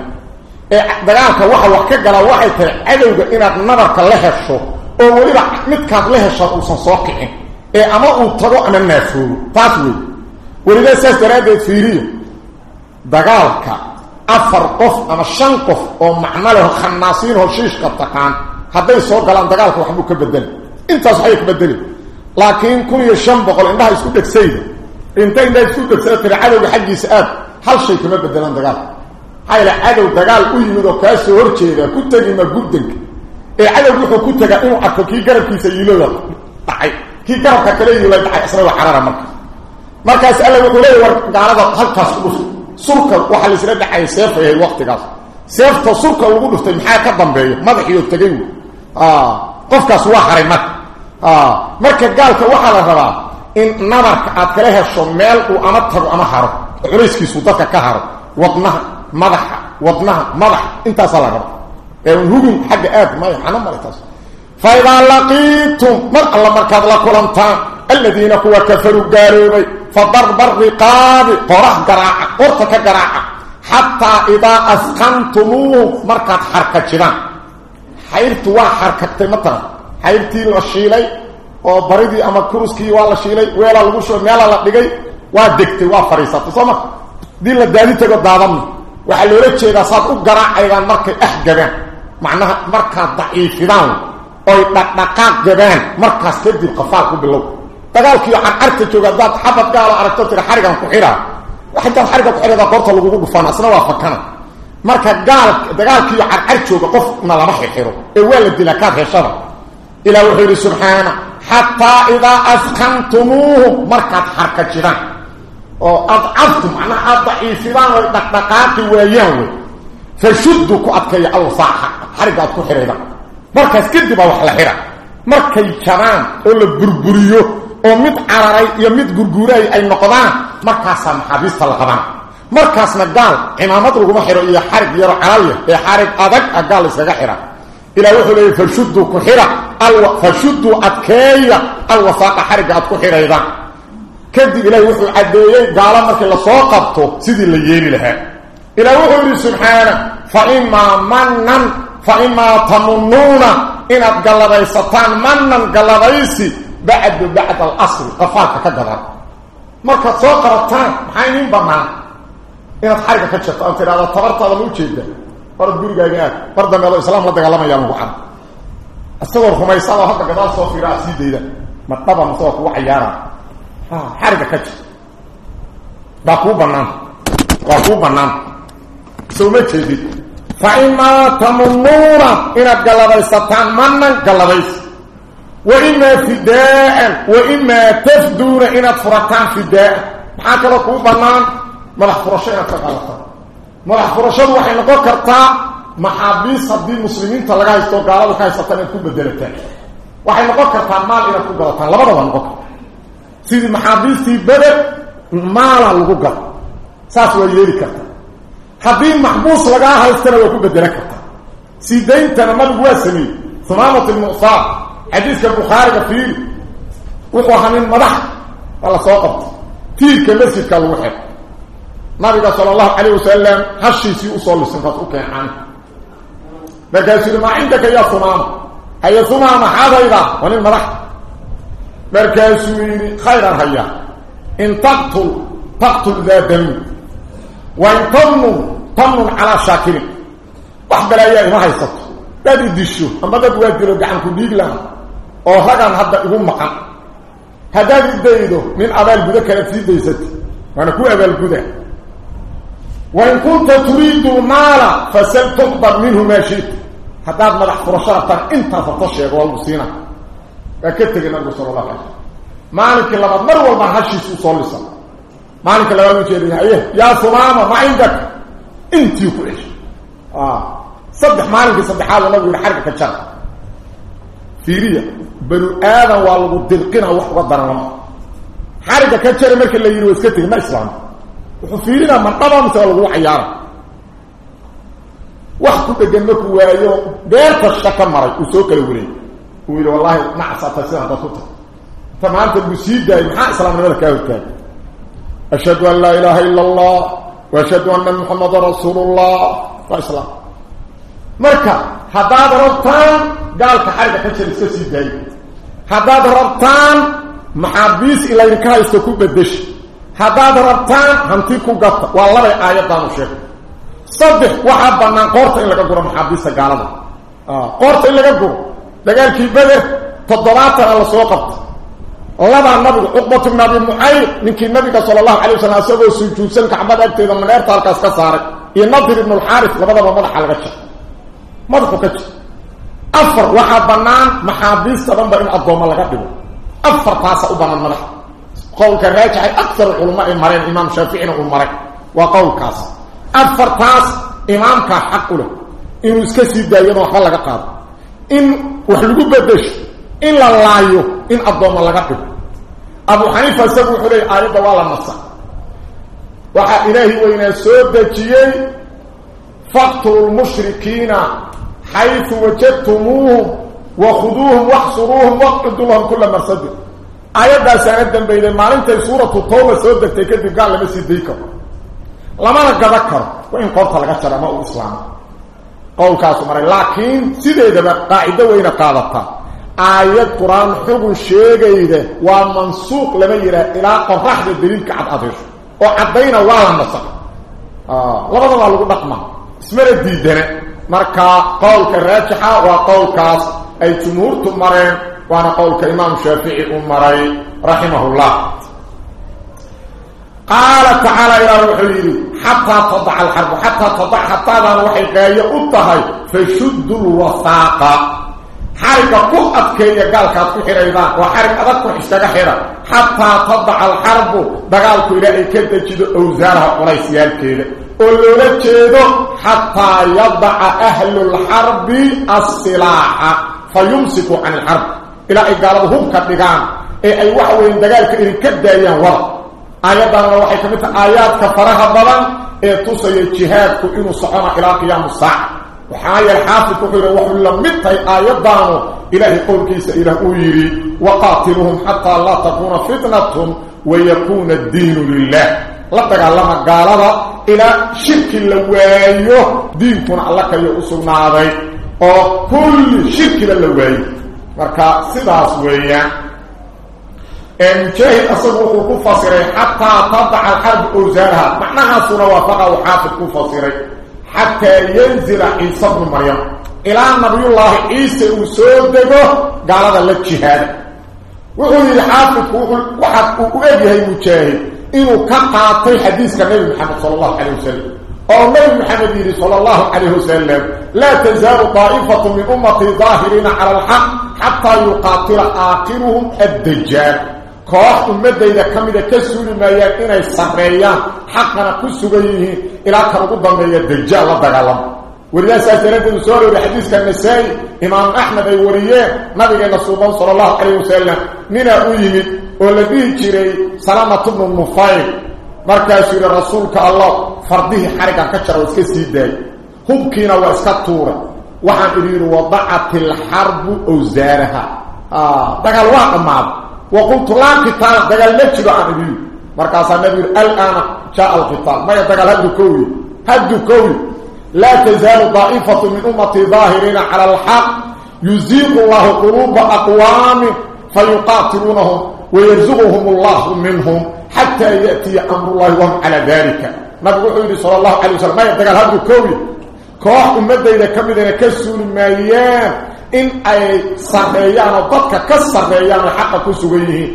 dagaalka waxa wax ka gala waxay tahay cadowga inaad nabarka la hesho oo waliba midkaad la hesho uusan soo kicin ee ama uu tago ama naafuuro taas wey weliba saas daraaddeed fiiriyo dagaalka afar qof ama shan qof oo macno leh khanaasiin oo shiishka taqaan hadday soo galaan dagaalka waxbuu ka bedeli intaas waxay ka bedeli laakiin kun iyo shan boqol indhaha isku dhegsayda inta indhaha isku dhegsada tira cadowga xaggiisa aad hal shay kama bedelaan dagaalka cadow dagaal u yimid oo kaa soo horjeeda ku tegima guddanka ee cadowga wuxuu ku tegaa inuu arko kii garabkiisa yiilooda dhacay kii garabka kale yiilay dhacay isna waa carara markaas markaas alla wuxuu leeyahy war gaalada halkaas ku dhuf surka waxaa laisla dhacaya seefa yahay waqtigaas seefta surka lagu dhuftay maxaa ka dambeeya madaxiyo tegay qofkaas waa haray marka marka gaalka waxaa la rabaa in nabarka aad kala hesho meel uu ama tago ama haro culayskiisu dadka ka haro wadnaha مدح وضنها مدح انت صلاه ان هجوم حق اف ما أنا مرتص فاذا لقيتم مر الله مركب لكلمتا الذين قوا كفروا قاربي فضرب الرقاب قرح قرع قرتك قرع حتى اذا اسقمتموه مركب حركه جنان حيرت وحركت متى حيرت الشيلي أو اما كروسكي ولا شيلي ولا لو ميلا لا دغاي وا دكتي دي لا داني تغو دادم waxa loola jeedaa saad u garaacayaan markay ah gabaan macnaha markaa daciifidaan oo dhaqdhaqaaq gabaan markaas kadib qafaal ku bilow dagaalkii carcarta jooga dad xabad gaalo aragto tira xarigan ku xira waxa dad xariga ku xirada qorta lagu dhufan asna waa fakana marka gaal dagaalkii carcar jooga qof na lama xiro ee waa la dilaa ka heshada ila wuxuu subhana hatta idha asqantumuhu marka harka jiraan أو اضعفتم أنا اضعي سيبان دقدقات وياوي. فشدك أبكي على صاحه حرقه كحريره مركز كد با وخل حيره مركز جران ولا بربريو. أو ميد عراري. يا ميد غرغوراي أي نقدان مركز سام حبيس طلقان مركز نقال. امامته غو حيره يا حرق. يا رعاليه يا حرق. ادق قال سغ حيره إلى وخلي فشدك حيره أو فشدوا أبكي على صاحه حرقه كحريره كدي إله وحو عديه قال أنك لا سوقبته سيدي اللي ييري لها إلا وحو يري سبحانه فإما منن فإما تمنون إن أتقال لدي سطان منن قال لدي سي بعد بعد الأصل قفاك كدران مركة سوقبتان محاينين بما إن أتحارك كتشفت أنت إلا تبرت على الوجه فرد بيري قيقات فرد أمي الله إسلام لدك الله ما يامو عم أستغر خميسان وحبك دار سوفي رأسي ديدا مطبع مصوف وحيانا xariga ka jirto baa ku banaan waa ku banaan soo ma jeedid fa imma tamunnuna inaad galabaysataan manan galabaysa وإما فداء وإما تفدون إن فرطان فداء حتى لو كو بنان ما فرشين kartaa maxaabiis haddii muslimiinta laga haysto gaalada ka haysatan inaad ku bedelataan waxay noqon kartaa maal inaad ku gadataan labadaba noqon karta سيدي محابيستي بدك مالا لغوغا ساس ويلي كرتا حبيب محبوس لغا هل سنة لغوغا دلك سيدين تنمد واسمي ثمامة المؤصاة حديث البخاري قفير وقوة حنين مدح والله سوقت تلك المسجد كالوحيد نبي صلى الله عليه وسلم هشي سي أصول السنفات أوكي حاني لكي سيدي ما عندك يا ثمامة هيا ثمامة هذا إذا مرح markaasuu yidhi khayran hayaa in taqtul taqtul daa dami wain tamnun tamnun calaa shaakirin wax balaayaa ima haysato dad i disho ama dad waa dilo gacanku dhiig laha oo ragan hadda igu maqan haddaad i daydo nin abaalgudo kalead sii daysati waana ku abaalguda wain kunta turiidu lmaala fasal tuqbad minhu maa shita haddaad madax furasho rabtaan intaas harto sheego waa lagu siina waa ka tegay nabigu sala allahu alay slam maalinkii labaad mar walbaan hashiisi usoo lisa maalinka labaad ujeeda aye yaa sumaama ma cindaka intii ku ceshay saddex maalinkii saddexaad nabigu yihi xarga ka jara fiiriya banu aadan waa lagu dirqina wax uga daran lama xariga ka jara markii la yidhi waa iska tegay ma islaam wuxuu fiirinaa mandhaba mise waa lagu ويقول والله ما عصت السنة بطوطه فما أنت بسيد يا محمد السلام عليك يا وكان أشهد أن لا إله إلا الله وأشهد أن محمد رسول الله. فاسلم مركه حداد ربطان قال تحرك فشل السيد جاي. حداد ربطان محابيس إلى انك استكو بدش حداد ربطان همتيكو قط. والله ايات دانو شيخ. صدق وحبنا قرت ان لك قرم حابيس قالوا آه قرت ان لك dagaalkii beder toddobaatana la soo qabta labaa nabigu cuqbatu bn abi mucayr ninkii nabiga sala allahu calay wasalam isagoo sujuudsan kacbada agteeda maneerta halkaas ka saaray iyo nadir ibnu alxaaris labadaba madaxa laga jir madaxu ka jir afar waxaa bannaan maxaabiista dhanba in addoommo laga dhigo afartaasa u bannaan madaxa qowlka raajixay akar culamo ay mareen imaam shaaficina uu maray waa qowlkaas afartaas imaamkaa xaq u leh inuu iska sii daayano waxba laga qaado إن وحلقوا بدش إلا الله يو إن أبضوما لغاقب أبو حنيفة سبو حلي آيبا وعلى مصا وحا إلهي وإن سودة جيي فقتلوا المشركين حيث وجدتموهم وخذوهم واحصروهم وقدوا لهم كل مرصد آيبا سعيدا بإلي مالنت سورة طوبة سودة تكتب قال لمسي ديكم لما نقذكر وإن قلت لك لغاقب ما هو إسلام قول قولكاس مر لكن سيدة قاعدة وين قاعدة آيات قرآن حب شيغيده ومنسوق لما يرى إلى قرح الدليل كعب افير وعبينا الله المصح آه ورضى الله بقما اسم ردي دنا مركا قولك وقول وقولكاس أي جمهور تمرين وأنا قولك إمام شافعي امري رحمه الله. قال تعالى إلى روح حتى تضع الحرب حتى تضع حتى ذا وحي قاية أطهي فشد الوثاق حركة قطت كي قال كاتكو حريضان وحركة أذكو حشتاق حرا حتى تضع الحرب دقالكو إلى إكادة جدو أوزارها قريسيال كيدا ولولا جيدو حتى يضع أهل الحرب السلاح فيمسكوا عن الحرب. إلى أي قالوا هم كتغان أي أي وحوين دقالك إذن كدايان ورد ايضان روحي كمتا آيات كفرها بلا اتوسى يجهاد كوينو سعر إلى قيام الساعة وحايا الحافظ تقول روح لهم متى ايضان إلهي قول كيس إلى أويري وقاتلهم حتى لا تكون فتنتهم ويكون الدين لله لطق الله قال هذا إلى شرك اللوائيه دينكم على لك يؤسر معضي وكل شرك اللوائيه وكا سباس ويه المجاهد أصبه كفصري حتى تضع الحرب أوزارها. معناها سنة وفقه وحافظ كفصري حتى ينزل عيسى بن مريم. إلى نبي الله عيسى وسوده قال هذا لك جهاد وقال الحافظ وحد أبيه المجاهد إنه كقاطي حديث كنبي محمد صلى الله عليه وسلم. أو نبي محمد صلى الله عليه وسلم. لا تزال طائفة من أمتي ظاهرين على الحق حتى يقاتل آخرهم الدجال. Koox ummadayda ka mida ka suuli maayaan inay sarreeyaan xaqana ku sugan yihiin إلى كربو ضمي الدجال لدقالم ولذا سأسرد سوري حديث كان النسائي. إمام أحمد أي وريان نبي النصوبان صلى الله عليه وسلم من أؤيمد والذي جري سلامة بن النفايل مركز رسولك الله. فرده حركة كتر واسكسي داي hubkiina waa iska tuura waxaan idhi yidhi wadacat alxarbu awsaaraha dagaal وقلت لا قتال بدل ما تجي مركز النبي الآن شاء القتال. ما يتقال هدو كوي هدو كوي. لا تزال ضعيفة من أمتي ظاهرين على الحق يزيق الله قلوب أقوام فيقاتلونهم ويرزقهم الله منهم حتى يأتي أمر الله وهم على ذلك. نبي عيد صلى الله عليه وسلم. ما يتقال هدو كوي. كوح أمدى إذا كمدنا كسر المياه oo dadka ka sarreeyaan oo xaqa ku sugan yihiin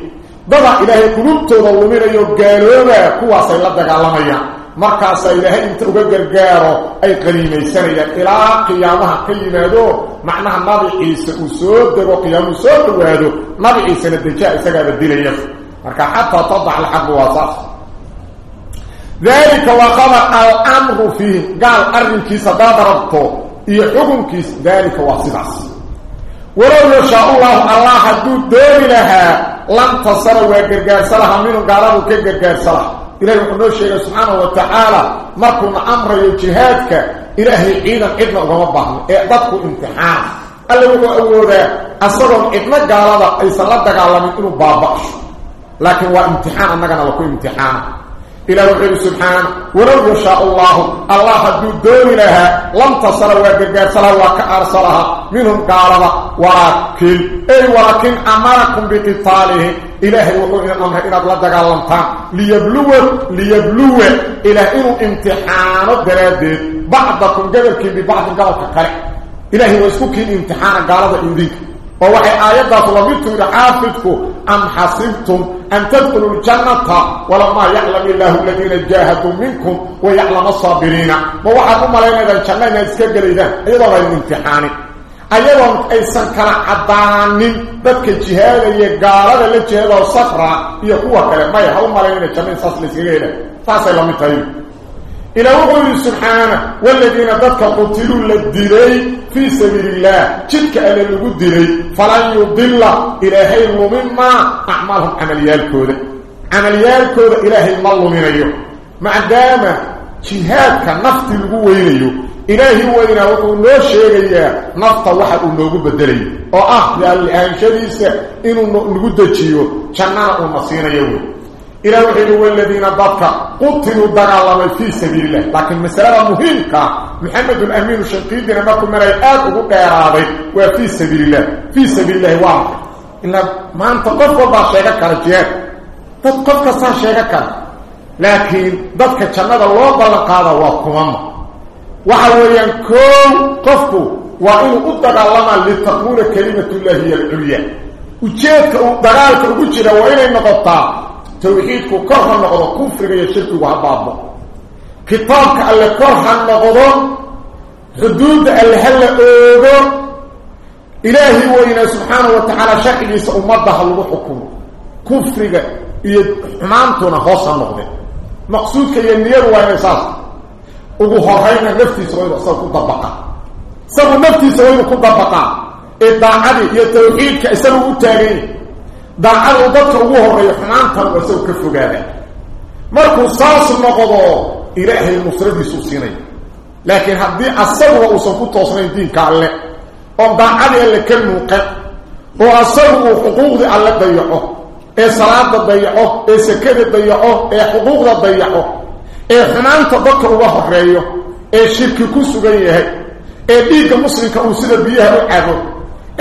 dada ilaahay qulubtooda luminayo gaalooba kuwaasay la dagaalamayaan markaasaa ilaahay inta uga gargaaro ay qaniimaysanayaan ilaa qiyaamaha ka yimaado macnaha nabi ciise uu soo dego qiyaamuhu soo dhawaado nabi ciisena dejaa isagaaba dilaya marka xataa tadac alxaqu waa saas ذلك وقضى الأمر فيه قال أرنكيس داد ربطه إيه حكمكيس ذلك وصدعس ولو يشاء الله الله حدو دوري لها لم تصر ويقرقار صلحا منه قالوا كيقرقار صلح إلهي وحنو الشيء سبحانه وتعالى مركم أمر يجهادك إلهي عيدا عدنا ومبهم إعدادك امتحان. اللي هو أولا أصدهم عدنا قالوا أي صلاة قالوا من إنه باباش لكن هو امتحان أنك نلقوا امتحان. إلى وحيد سبحانه. ولو يشاء الله الله حدو دون لها لم تصل وقرقات صلها وكأرسلها منهم قالوا ولكن أي ولكن أمركم بقتاله. إلهي وقل إن الأمر إن أبلا دقالنتان ليبلوه ليبلوه. إلى إنه امتحان الدرادين بعضكم قبلك ببعض قبلك قرع إلهي ويسكوك امتحان قالوا إذيك ووحي آيات طلبتم لحافظكم أم حسبتم أن تدخلوا الجنة ولما يعلم الله الذين جاهدوا منكم ويعلم الصابرين. ووحكم علينا إذا الجنة يسكبر إذا أيضا غير الامتحان أيضا أيضا كان عدان ذلك الجهاد يقال للجهاد والصفرة. يقوى كلام ما يحوم علينا الجنة يسكبر إذا فاسا لم يطيب إلى وقل سبحانه والذين ذاتك قتلوا للدلي في سبيل الله. تلك ألا للدلي فلن يضل إلهي مما أعمالهم عمليال كودة. عمليال كودة إلهي الله من أيوه. مع دام جهادك نفط القوين إلهي وإنا وقل له شيء نفط واحد ونوغو بدلي. وآه لأن شديسة إنه نقود جيو شنانا ونصينا يوم. إلى وحيد والذين ضدك قتلوا دقالما في سبيل الله. لكن مسألة مهمة محمد الأمين الشنقيد لما كنا رأيات وقلت يا راضي وفي سبيل الله. في سبيل الله واضح إلا ما أنت قفل با شيئا كارجيات تتقفك صار شيئا كار لكن ضدك جنة الله بلق هذا وقمم وحويا كل قفكو وإنه أدقالما لتقول كلمة الله هي العليا. وجيتك دقالك وجينا وإنه نقطع. توحيدك كرها النقضة كفر يشرك وعبابه كتابك اللي كرها النقضة حدود اللي هل أوضو إلهي وإنا سبحانه وتعالى شكل سأمضها الله حكمه كفر حمامتنا خاصة النقضة مقصودك ينير وإنا إساس ugu horeyna naftiisa waa inuu ku dabaqa sabu naftiisa waa inuu ku dabaqa ee daacadi iyo tawxiidka isagu u taagay waa isagu ka fogaada markuu saas noqdo ilaahay nusradiisu siinay laakiin haddii asaguba uusan ku toosnayn diinka alle oo daacadii alle ka muuqan oo asagu uu xuquuqdii alle dayaco ee salaada dayaco ee sakada dayaco ee xuquuqda dayaco ee xumaanta dadka uga horeeyo ee shirki ku sugan yahay ee dhiigga muslimka uu sida biyaha u cabo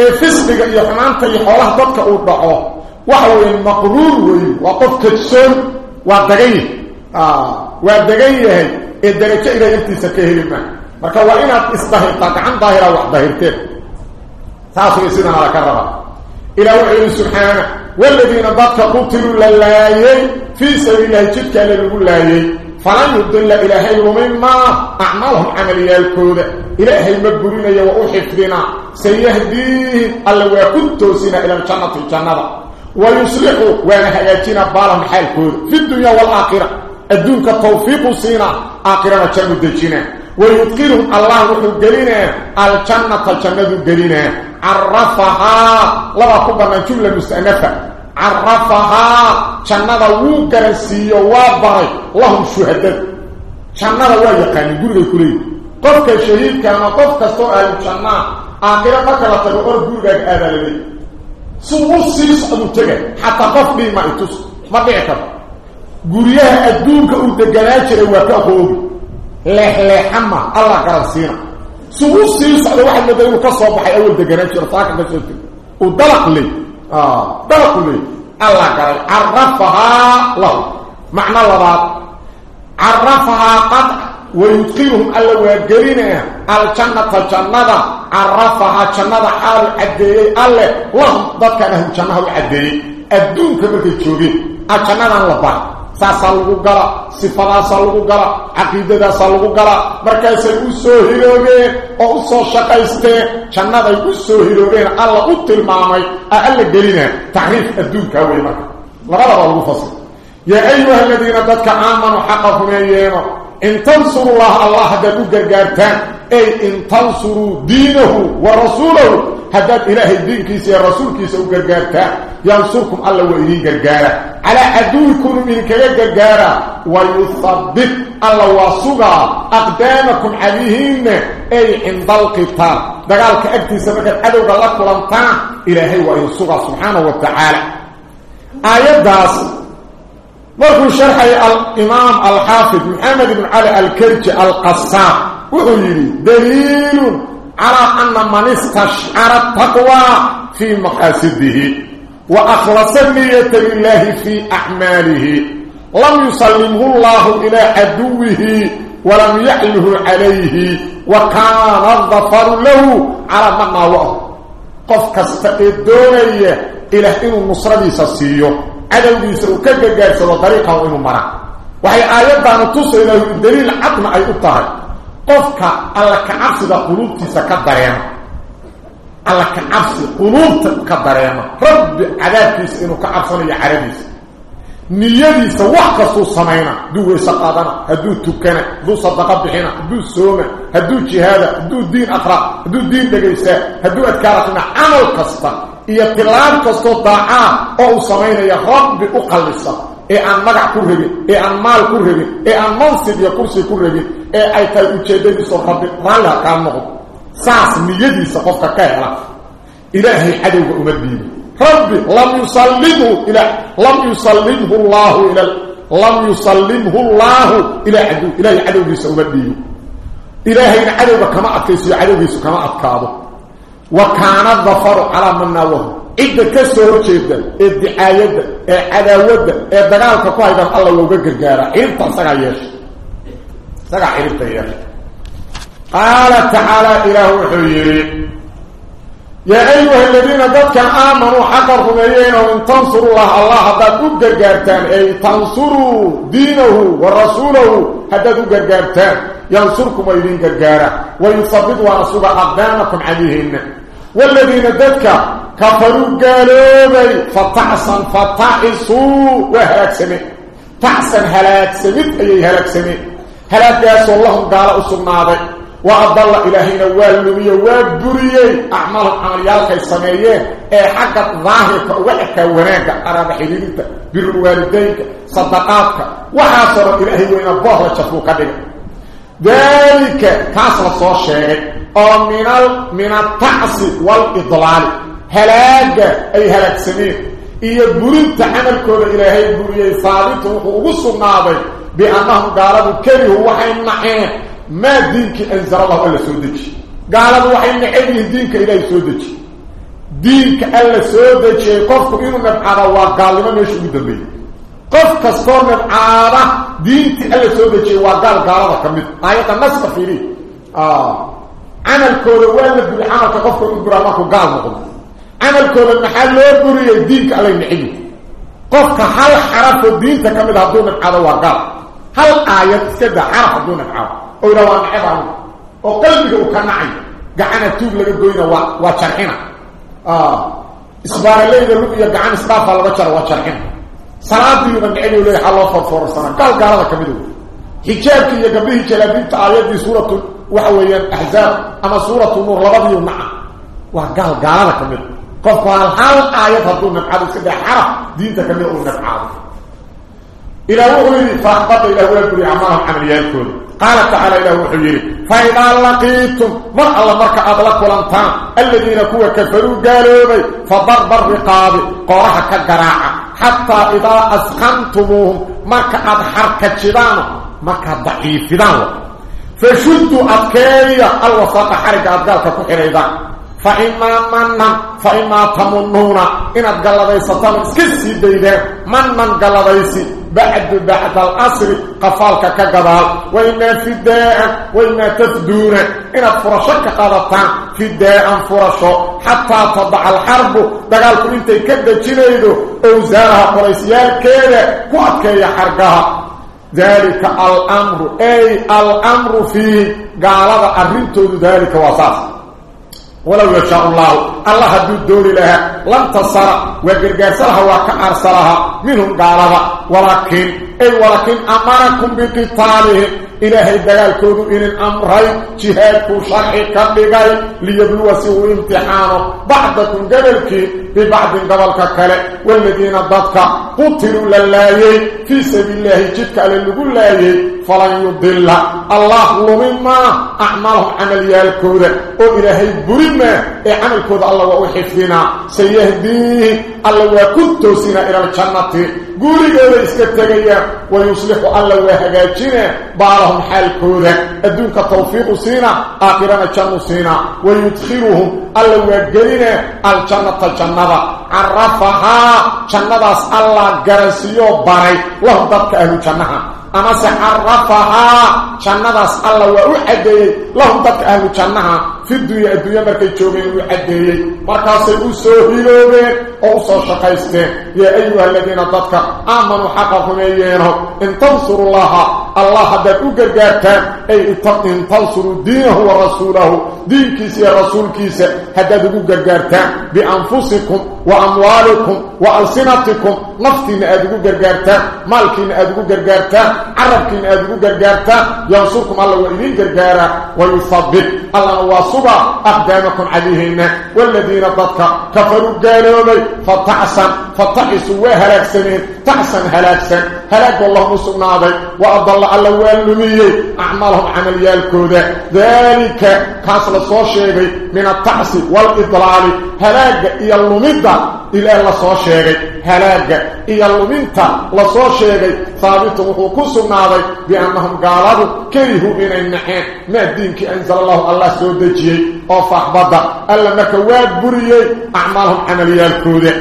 ee fisqiga iyo xumaanta iyo xoolaha dadka uu dhaco وحوي المقرور وي وقف كتسون وادغني آه وادغني هي الدرجة إلى انت سكه لما بركا وأنا اصبح طاق عن ظاهرة وظاهرته صافي سنا على كرب إلى وحي سبحانه. والذين بطقوا تلا لاي في سبيل الجدك لنقول لاي فلن يضل إلى هي مما أعمالهم عملية الكود إلى هي مبرين يوحي فينا. سيهدي الله ويكون توسينا إلى الجنة الجنة. ويصلحوا وانا هيأتينا بالهم حالكود في الدنيا والآخرة. الدونك توفيق سينا. آخرنا جنة دجنا ويدخلهم الله وحو قلنا الجنة الجنة قلنا عرفها. لما كبرنا جملة مستأنفة. عرفها. جنة وقرسية وابري. لهم شهداء جنة ويقاني قرغي كلي. قفك الشهيد كان قفك سوء الجنة آخرة تقول قرغي هذا لدي. سوء سيس أدو تغي حتى قفني ما يتوس ما بيعتبر guryaha adduunka uu deganaa jiray waa ka hoogi leexleexama allah garansiina si u sii socda waxaad moodaa inuu ka soo baxay awal deganaa jiro saaka ka soo tegi uu dalaq ley dalaqu ley allah garay carafahaa lahu macno labaad carafahaa qadca wayudkiluhum alla waa gelinaya aljannata jannada carafahaa jannada xaalu caddeeyey alle lahum dadkan ahlu jannaha u caddeeyey adduunka markay joogeen a jannadan la bar saasaa lagu gala sifadaasaa lagu gala caqiidadaasaa lagu gala markaasay u soo hiroogeen oo u soo shaqaysteen jannaday u soo hiroogeen إن تنصر الله الله هذا غرغرتان أي إن تنصر دينه ورسوله هذا إله الدين كيس يا رسول كيس ينصركم الله ويرين غرغرا على ادوكم من كل غرغرا ويثبت الله واسغا أقدامكم عليهم أي ان بالقتال دغالك اجتي سبك أدو لا كلمتان إلهي وينصر سبحانه وتعالى. آيات داس. مركو شرح الإمام الحافظ محمد بن علي الكرج القصام وحيري دليل على أن من استشعر التقوى في مقاسده وأخلص النية لله في أعماله لم يسلمه الله إلى عدوه ولم يحله عليه وكان الظفر له على ما نواه قف كستقدونه إلى ان النصر بيسسيه cadowgiisa uu ka gargaarsado dariiqan inuu mara waxay aayaddaanu tusaydaa daliil cadna ay u tahay qofka alla ka cabsida quluubtiisa ka dareema alla ka cabsi quluubta ka dareema rabbi cadaabkiisa inuu ka cabsanayo caradiisa niyadiisa wax kastuu samayna hadduu weyse qaadana hadduu tukana hadduu sadaqa bixina hadduu sooma hadduu jihaada hadduu diin aqra hadduu diin dhegaysaa hadduu adkaar aqrina camal kasta uu samaynaya rabbi u qallisa ee aan magac ku rabin ee aan maal ku rabin ee aan mansib iyo kursi ku rabin ee ay tahay ujeeddadiiso rabbi raalliha kaa noqdo saas niyadiisa qofka ka hela ilaahay cadowga uma dhiibi rabbi lam yusallimhu ila lam yusallimhu llahu ila lam yusallimhu llahu ilaa cadow ilaahay cadowgiisa uma dhiibi ilaahayna cadowga kama adkaysiyo cadowgiisu kama adkaado وكان الظفر على من نواه. إذا كسروا جيدا الدعايدا العداودا الدقالك قائدا الله يوقف جارا إذا سقع يش. سقع إذا يش. قال تعالى إله الحريري يا أيها الذين قد كان آمنوا حقرهم أيين ومن تنصر الله. الله هذا قد جارتان أي تنصروا دينه ورسوله. هذا قد جارتان ينصركم أيين جارا ويصبدوا رسول أقدامكم عليهم والذين ذكر كفروا قالوا بي فتحسن فتحسوا وهلاك سمي. تحسن هلاك سميت أي هلاك سمي. هلاك ياسو اللهم قال أسمنا وأضل إلهينا والنبي والدريي أعمالهم عمليالك السميين أي حقا ظاهرك وحكا وناك. أراد حديدك بر صدقاتك. وحاصر إلهي وإن الظهر شفوك بك ذلك كسر صوت شارك أو من من التعص والإضلال. هلاك أي هلاك سمير. إيه برد تحمل كل إلهي بريه ثابت وخصوص النابي. بأنهم قالوا كري هو حين نحيه ما دينك انزل الله إلا سودك. قالوا وحين نحيه إيه دينك إلا سودك. دينك إلا سودك. قفك انه نبحث الله قال لما يشبه دبيه qof kastoo nabcaada diintii alla soo dejiyay waa gaal gaalada ka mid aayadda naska fiiri camalkooda waa la buri camalka qofka u buraa markuu gaal noqdo camalkooda maxaa loo buriyay diinka allay nicibi qofka hal xarafoo diinta ka mid a hadduu nabcado waa gaal hal aayad iska daa xaraf hadduu nabcado oo yidhaa waa neceb anigu oo qalbiga uu ka nacayo gacana tuug salaadii uba necbiu leeyahay ha loo forfoorsana gaal gaalada ka mid xijaabkii iyo gabdhihii jalaabinta aayadii suuratu waxa weeyaan axzaab ama suuratu nuur labadiiu naca waa gaal gaalada ka mid qofku hal hal aayad hadduu nabcado iska dee xaraf diinta ka mid uu nabcaado ilaa wuxuu yidhi faaqbada ilah waa guri acmaalahum camaliyaalkooda qaala tacaala ilah wuxuu yidhi fa idaa laqiitum mar alla marka aad la kulantaan aladiina kuwa kafaruu gaaloobay حتى إذا أسخنتموهم مكة أبحركة جدانا مكة ضعيف جدانا. فشدوا أبكارية الوساطة حركة أبدالك في حريضان فإما منا فإما تمنونا إن أتقلدي ستان كسي ديدي من من قلدي سي بعد بعد الأسر قفالك كقبال. وإما في الداء وإما تفدون. إن أتفرشك قادتان في الداء فرشو. حتى تضع الحرب. دقالكم إنت كده جنيدو أوزارها قريسيا كده كواتك يحرقها. ذلك الأمر. أي الأمر فيه. قالت أرنتو ذلك وصاصر ولو يشاء الله. الله هدو الدول لها لم تصر وقرقاسلها وكأرسلها. منهم قال ولكن أي ولكن أمركم بقتالهم إلهي دقال كودو إن الأمري جهادكو شرعي كبغي ليبلو سوء امتحانه. بعضكم قبلك. ببعض قبلك كلا والذين ضدك. قتلوا لله في سبيل الله جدك للقول الله فلن يضل. الله لمما أعمالهم عمليا الكودة وإلهي برما عمل كودة الله وحفظنا سيهديه. الله وكنت سنا إلى الجنة. قولي اسكتغيا ويصلح الله وهجاجنا بارهم حال كودة أدونك توفيق سينا. آخرنا جنة سينا. ويدخلهم الله وقلنا الجنة الجنة. عرفها. جنة الله قرسيو باري. لهم ضدك أهل الجنة أما سعرفها جنة الله وأحدي لهم ضدك أهل الجنة في الدنيا الدنيا مركي جوغين وأحدي مركاسي أسوهيلوبين أوصى شقيستين يا أيها الذين ضدك آمنوا حقكم أيينهم إن تنصروا الله الله هذا أقرقاتان أي إن تنصروا دينه ورسوله. دين كيسي رسول كيسي. هذا أقرقاتان بأنفسكم وأموالكم وألسنتكم. نفتين أدقوا قرقارتان مالكين أدقوا قرقارتان عربكين أدقوا قرقارتان ينصركم الله وإذين قرقارا. ويصبت الله واصبا أقدامكم عليهن. والذين ضدك كفروا قالوا لي فتعسن فتعسوا وهلاك سنين. تعسن هلاك سن. هلاك والله مسلنا ذي وأضل الله والنمي أعمالهم عمليا الكودة ذلك كاسل الصوشيغي من التعس والإضلال. هلاك يلمد إلى الله صوشيغي هلاك يلمد لصوشيغي. ثابت وحكسنا ذي بأنهم قالوا كرهوا من النحين ما دينك أنزل الله الله سودجي أو فأحبض ألا مكواد بريي أعمالهم عمليا الكودة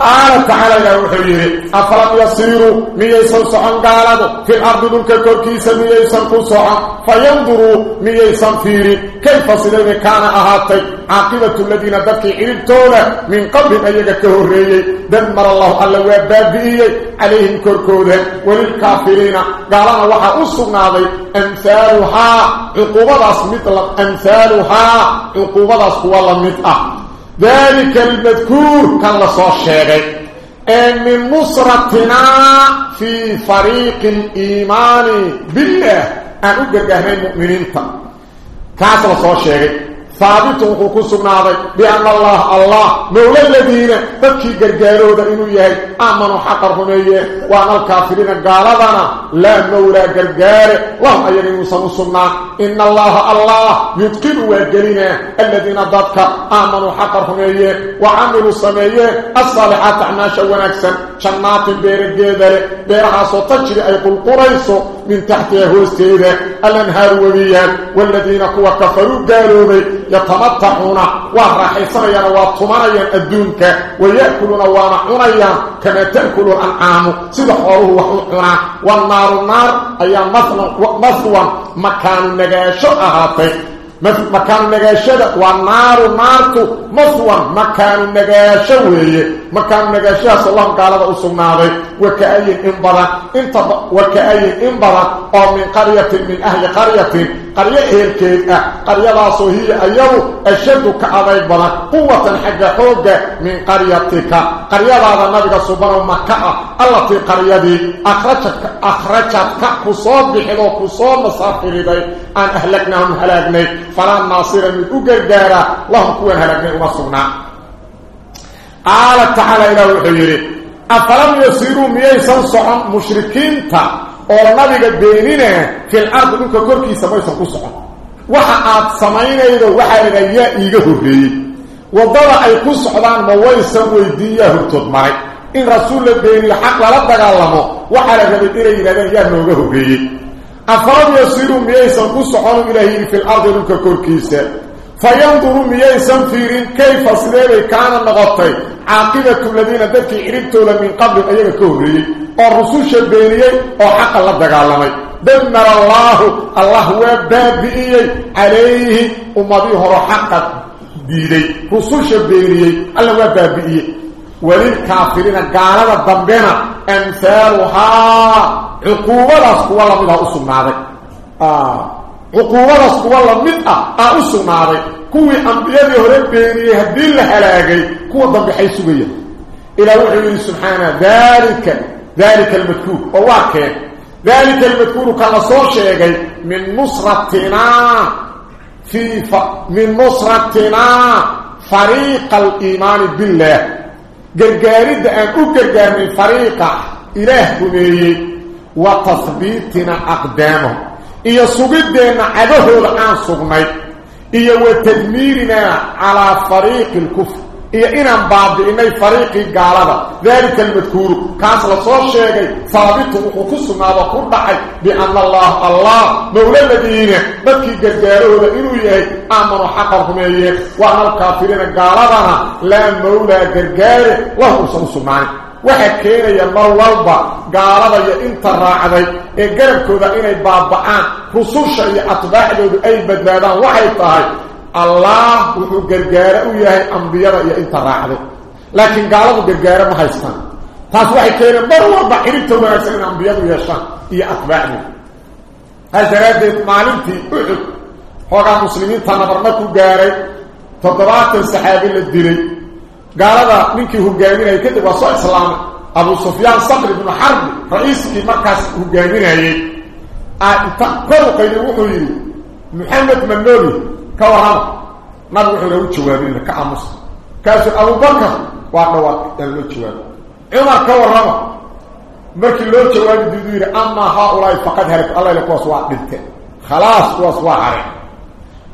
قال تعالى يا وحيري أفلم يصيروا ميسان سعن قالوا في الأرض دلك كوركيسا ميسان قصعا فينظروا ميسان فيري كيف صدين كان أهاتي. عاقبة الذين دكي عربتونا من قبل أيها كهوريي دمر الله ألا وابابئي عليهم كوركودا وللكافرين. قالنا وحا أصغنا ذي أمثالها. عقوبة مثل أمثالها عقوبة أصغوا مثل. ذلك المذكور كان لصور الشيغي من نصرتنا في فريق الإيمان بالله. أن أقرقه المؤمنين كان لصور الشيغي ثابت وكسبنا بأن الله الله مولى الذين تبكي قرقالوا ذا إنو يهي آمنوا حقر هميه وأن الكافرين قالبنا لا مولى قرقال وهم أيضا يسمسنا إن الله الله يتقن وقلنا الذين ضدك آمنوا حقر هميه وعملوا سميه الصالحات ونكسا شنات بير الجيدة بيرها ستجري أي قل قريسو من تحتها هوستيدة الأنهار وبيان والذين كفروا قالوا يتمتعون وراحيسريا وطمانيا الدونك ويأكلون ونحنيا كما تأكل الأنعام. سيدحوره وحوحنا والنار النار أي مثوى مكان نقاشو أهاتي. مكان نغاشده والنار نارته مثوى مكان نغاشه ويه مكان نغاشه صلى الله عليه وسلم وكأي انبضا إنت وكأي انبضا أو من قرية من أهل قرية. قرية هيركيد قرية راسو هي أيو. أشد كعضي بضا قوة حق حوق من قريتك. قرية هذا النبي سبحانه مكة التي قرية دي. اخرجتك أخرجتك كصوب بحلو كصوب مصافر دي. أن أهلكناهم هلاكني فلا ناصر من أقرقارا لهم كوان هلقنا ومصرنا قال تعالى إلى الحجر. أفلم يصيروا ميسان صعن مشركين تا. ورنبغ بيننا في الأرض منك كوركي سميسان كسعن وحا آد سمين إذا وحا إغايا إيغه بي وضل أي كسعدان مويسان ويديه التضمري إن رسول البيني حق لدغ اللهم وحا لغبت إلى إيغا نوغه بي أفراد يصيروا ميسان كسعون إلهي في الأرض لك كوركيسة. فينظروا ميسان فيرين كيف سليلي كان النغطي. عاقبة الذين ذكي عربتوا من قبل أيها كوري. والرسول شبينيي وحق الله دقالمي. دمر الله. الله هو بابئي. عليه أمضيه حق ديدي رسول شبينيي. الله هو بابئي. وللكافرين قالوا الضمبنا أمثالها. عقوبة أسكوا الله منها أسمعي آه عقوبة أسكوا الله منها أسمعي كوي أنبياء هرب بيني هدين لحلاقي. كوي ضمب حيثوية إلى وحي سبحانه ذلك ذلك المذكور. وواكي ذلك المذكور كان صور شيئا من نصرتنا في ف... من نصرتنا فريق الإيمان بالله. قرقارد أن أقرقار من فريق إله بنيه وتثبيتنا أقدامه. إيا سقدنا عدهود عن سقمي إيا وتدميرنا على فريق الكفر. إيا إنان بعض إني فريق قالبا ذلك المذكور. كان لصور شيئا. ثابت وقصنا وقربحي بأن الله الله. مولى الذين. بكي قرقاره إنو يهي. آمنوا حقرهم إيه وأن الكافرين قالبنا لا مولى قرقاره وهم سنسمعني وحكينا يا مولوبا قالوا يا انت راعدي اي غربكودا اني بابعان رسوش يا اتباع له اي بدلان وحيطه الله هو غرغره وياي انبياء يا انت راعدي لكن قالوا غرغره ما هيسان تاس وحكينا مولوبا كريت ما سن انبياء يا شان يا اتباع له هل تراد مالتي هو قام مسلمين تنبرنا كغاري تطرات السحاب للدليل islaamay abu sufyaan saqr ibn harb ra'iiskii markaas hogaaminayay inta kor qayday wuxuu yiri maxamed manoli ka warama nabi wuxuu lagu jawaabin ka amus kaasu abu bakr waa dhawaaq in loo jawaabo umar ka warama markii loo jawaabi diidu yiri amma haulay faqad halak allah la kuwas waa dhinte خلاص waa haray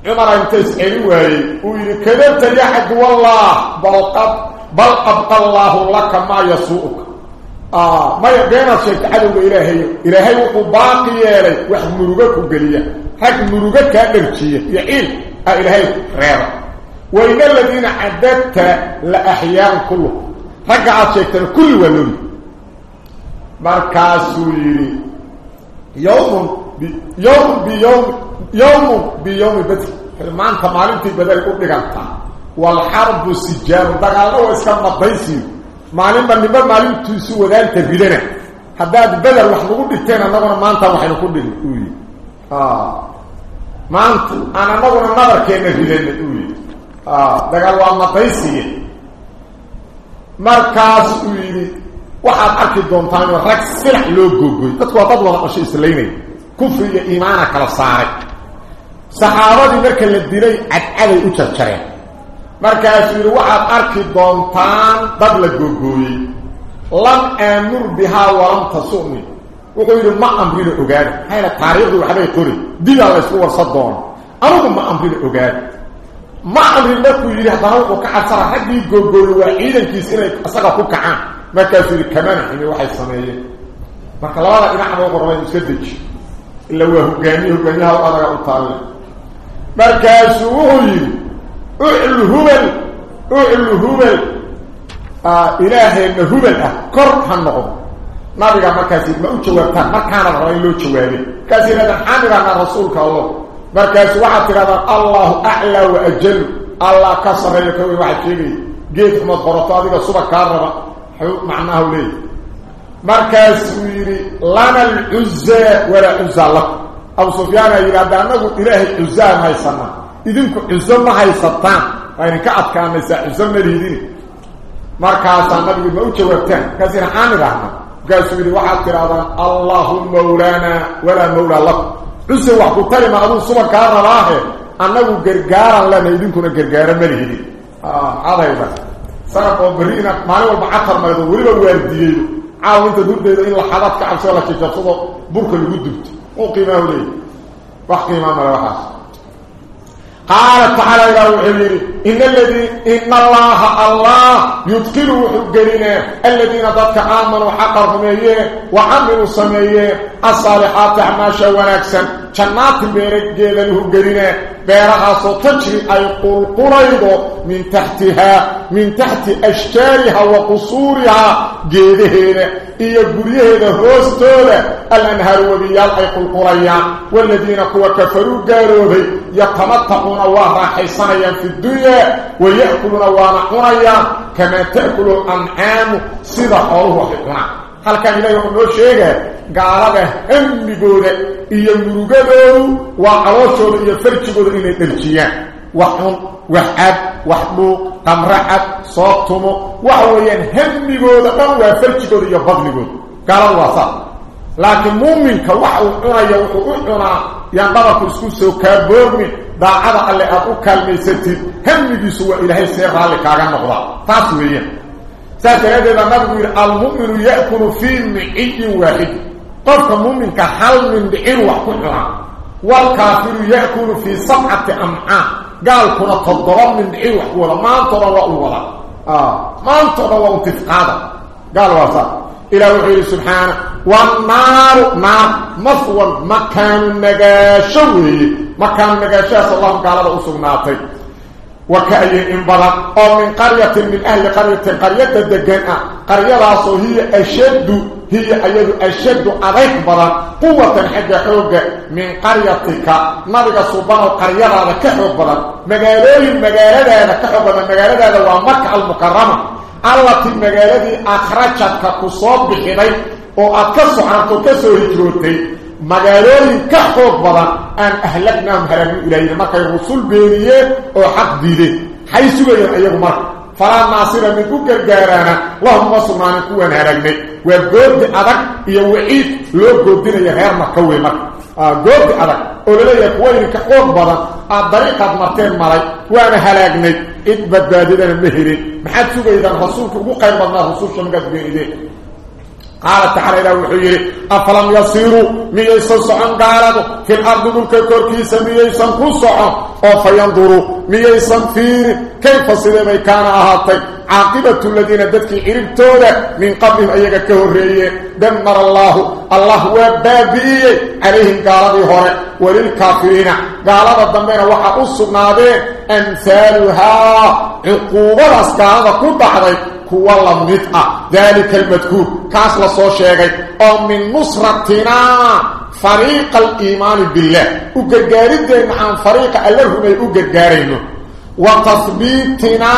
عمر أنت اسئلي واي ويقول كذبت يا حد والله بل قد بل أبقى الله لك ما يسوءك. آه ما يبين الشيء عدو إلهي. إلهي وقباقي يلي وحد مروقك وقليا حق مروقك كأدرشية يعيل. آه إلهي ريرا وإن الذين عددت لأحيان كله رجع الشيء كل ولولي مركز يري يوم بي يوم بيوم يوم بيوم بدر. حرمان تمالنتي بدر قدغلطا والحرب سجار. دغالو اسكم بايسي مالين بني با مالين تيسو وغان تبيدنا حداد بدر واحد نقول دتين أنا ما انت ما حين كل آه. ما انت. أنا ما أنا ما بركين في لين آه دغالو ما بايسي مركز ويلي واحد أكيد دون ثاني راك سلاح لو جوجل تتوا تضوا شيء سليمي كفر إيمانك على صارك. Saxaabadii marka la dilay cadcaday u jarjareen markaasuu yidhi waxaad arki doontaan dad la gogooyey lam aamur bihaa walam tasuni wuxuu yidhi ma amrina ogaada maxayna taariikhdu waxbay qori didaa laysku warsa doono anugu ma amrina ogaada ma amrin markuu yidhi haddana wuxuu ka cabsara raggii gogooyey waa ciidankiis inay isaga ku kacaan markaasuu yidhi kamana ximi waxay sameeyeen marka labada dhinacba qorba iska deji ila waa hogaamiye hogaamiyaha u adaga u taalle hubal ah kor ha noqdo nabiga markaas ma u jawaabtaan markaana raba in loo jawaabay markaas yidhahdaan xaamigaana rasuulka allah markaas waxaad tidhahdaan allahu aclaa wa ajalu allah ka sarreeyo ka wey waxaad sheegaya geed xumood qorato adiga suba kaa raba macnaha leey markaasuu yidhi lana alcuzaa walaa cuzaa lakum abu sufyaana yidhi hadda anagu ilaahay cuzaan haysanaa idinku cuzo ma haysataan waa idinka adkaanaysaa cuzo malihidini markaasaa nabigu ma u jawaabtaan markaasina xaan idhaahna markaasuu yidhi waxaad tidhahdaan allahu mawlaana walaa mawlaa lakum cuse wax ku tarima aduu suba kaa rabaahe annagu gargaaran lena idinkuna gargaaro malihidin cadayda sanab oo berri inaad maalin walba catar maydo weliba waardiyeyo caaw inta hurdeeda in la xadad ka cabsoo la jajabsado burka lagu dubto leeyahy wax qiimaa male waxaas قال تعالى إلى وحيري إن الذي إن الله الله يدخل وحقرنا الذين ضدك آمنوا حقا رميه وعملوا سميه الصالحات عماشا ونكسا. جنات بيرك له قرنا بيرها ستجري أي قلقريض من تحتها من تحت أشجارها وقصورها جيدهين إيا قريه هوستولا الأنهار وبيال أي قلقريان والذين كوا كفروا قالوا يتمتعون الله راحيصانيا في الدنيا ويأكلون ونحونيا كما تأكل الأنعام. سيدا حوله وحيقنا هل كان إليه يقول شيئا قال همigooda iyo murugado waa calooshooda iyo farjigooda inay dhaljiyaan wax xun wax cad wax dhuuq qamracad soo tumo waxa weeyaan hamigooda dhan waa farjigooda iyo badnigooda gaaladu waa saa laakiin muuminka waxa uu cunaya wuxuu u cunaa yaan dhabarku isku soo kaaboormi daacada alle aad u kaalmaysatid hamigiisu waa ilaahay see raalli kaaga noqda taas weeyaan ساكرت إذا نقول المؤمن يأكل فيه من إذن واحد. طفق المؤمن كحال من بإروة كحرة والكافر يأكل في صفحة أمعاء. قال كنا تضرب من إروة ولا آه، ما انترى وأولا ما انترى وأتفق هذا قال وصف إلى وحيه سبحانه. والنار نار مفوى مكان النجاشوي مكان النجاشي صلى الله عليه وسلم قال هذا أصول ناطي وكأي بلد أو من قرية من أهل قرية قرية الدقاء قرية صو هي أشد هي أيضا أشد عليك بلد قوة حق حوق من قريتك. نبغى سبحانه قرية هذا كحوق بلد مقالين مقالة هذا كحوق بلد مقالة هذا هو مكة المكرمة. التي مقالة أخرجتك كصوب بحنين وأكسو عنك كسو هجروتي. Markay rusul beeniyeen oo xaq diideen maxay sugayeen iyagu marka falaa naasira mid u gargaaraana lahum ma sugnaanin kuwaan halaagnay waa goodi adag iyo waciid loo goodinaya reer marka wey marka goodi adag oo laleeyahay kuwa idinka xoog badan aad dariiqaad marteen malay waana halaagnay cid badbaadidana ma helin maxaad sugaydaan rasuulka ugu qayb badnaa rususha magaad beenideen قال تعالى إلى وحيري. أفلم يصيروا؟ ميسا سعن قالوا. في الأرض ملك كوركيسا ميسا كسعن أو فينظروا ميسا فير كيف صدمي كان أهاتي؟ عاقبة الذين ددك إربتودا من قبلهم أيها كهرية دمر الله. الله وبابي عليهم قالوا هوري. وللكافرين. قالوا الضمين وحا هو لمدة ذلك المذكور. كاس لصو شيغي. أو من نصرتنا فريق الإيمان بالله. وغغاريدين عن فريق الله هي وغغارينو وتثبيتنا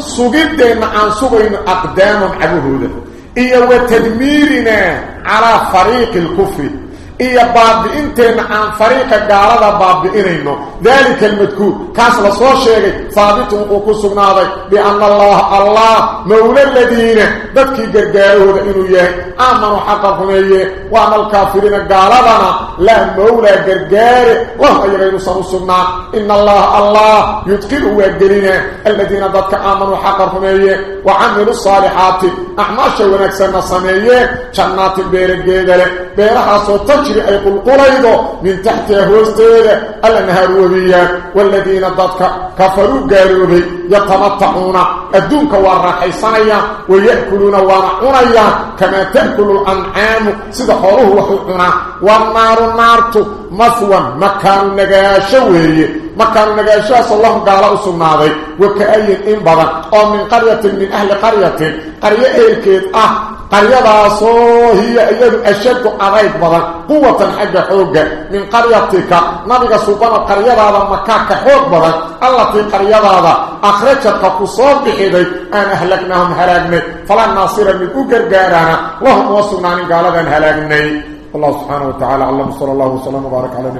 sugideen aan sugayn aqdaam abuhuda iyo watadmirina ala fariiq al-kufr iyo إيا بابئنتين عن فريق قارضة بابئنين ذلك المدكور كاس لصور شيئي فابت وقوكو سبناضي بأن الله الله مولى الذين. ذكي قرقائه ذئنو يهي آمنوا حقفهم يهي وعن الكافرين قارضنا لا مولى قرقائه وهو يغير صنو سبنا. إن الله الله يدخلوا ويقلين الذين ذكي آمنوا حقفهم يهي وعملوا الصالحات. أحماشا ونكسرنا صنعيه شنات البيرك قيدل بيرها صوتك تجري أي قلقليض من تحت هوستيدة الأنهار وبيان والذين ضدك كفروا قالوا بي يتمتعون. الدونك والرحيصانيا ويأكلون ورحونيا كما تأكل الأنعام صدقوه وحقنا والنار النار مثوى مكان نقاشوه مكان نقاشا صلى الله قال أسمناضي وكأي إنبضا أو من قرية من أهل قرية. قرية إيكيد أه. قرية هي أيضا أشد أغيب بضا قوة حق حوق من قريتك. نبي سبحانه قرية هذا مكاك حوق بذن التي قرية هذا. أخرجتك قصاب بحيدي. أن أهلكناهم هلاقني فلا ناصر من أقر قارانا وهم وصلنا عن قالبا هلاقني الله سبحانه وتعالى علم. صلى الله وسلم وبارك على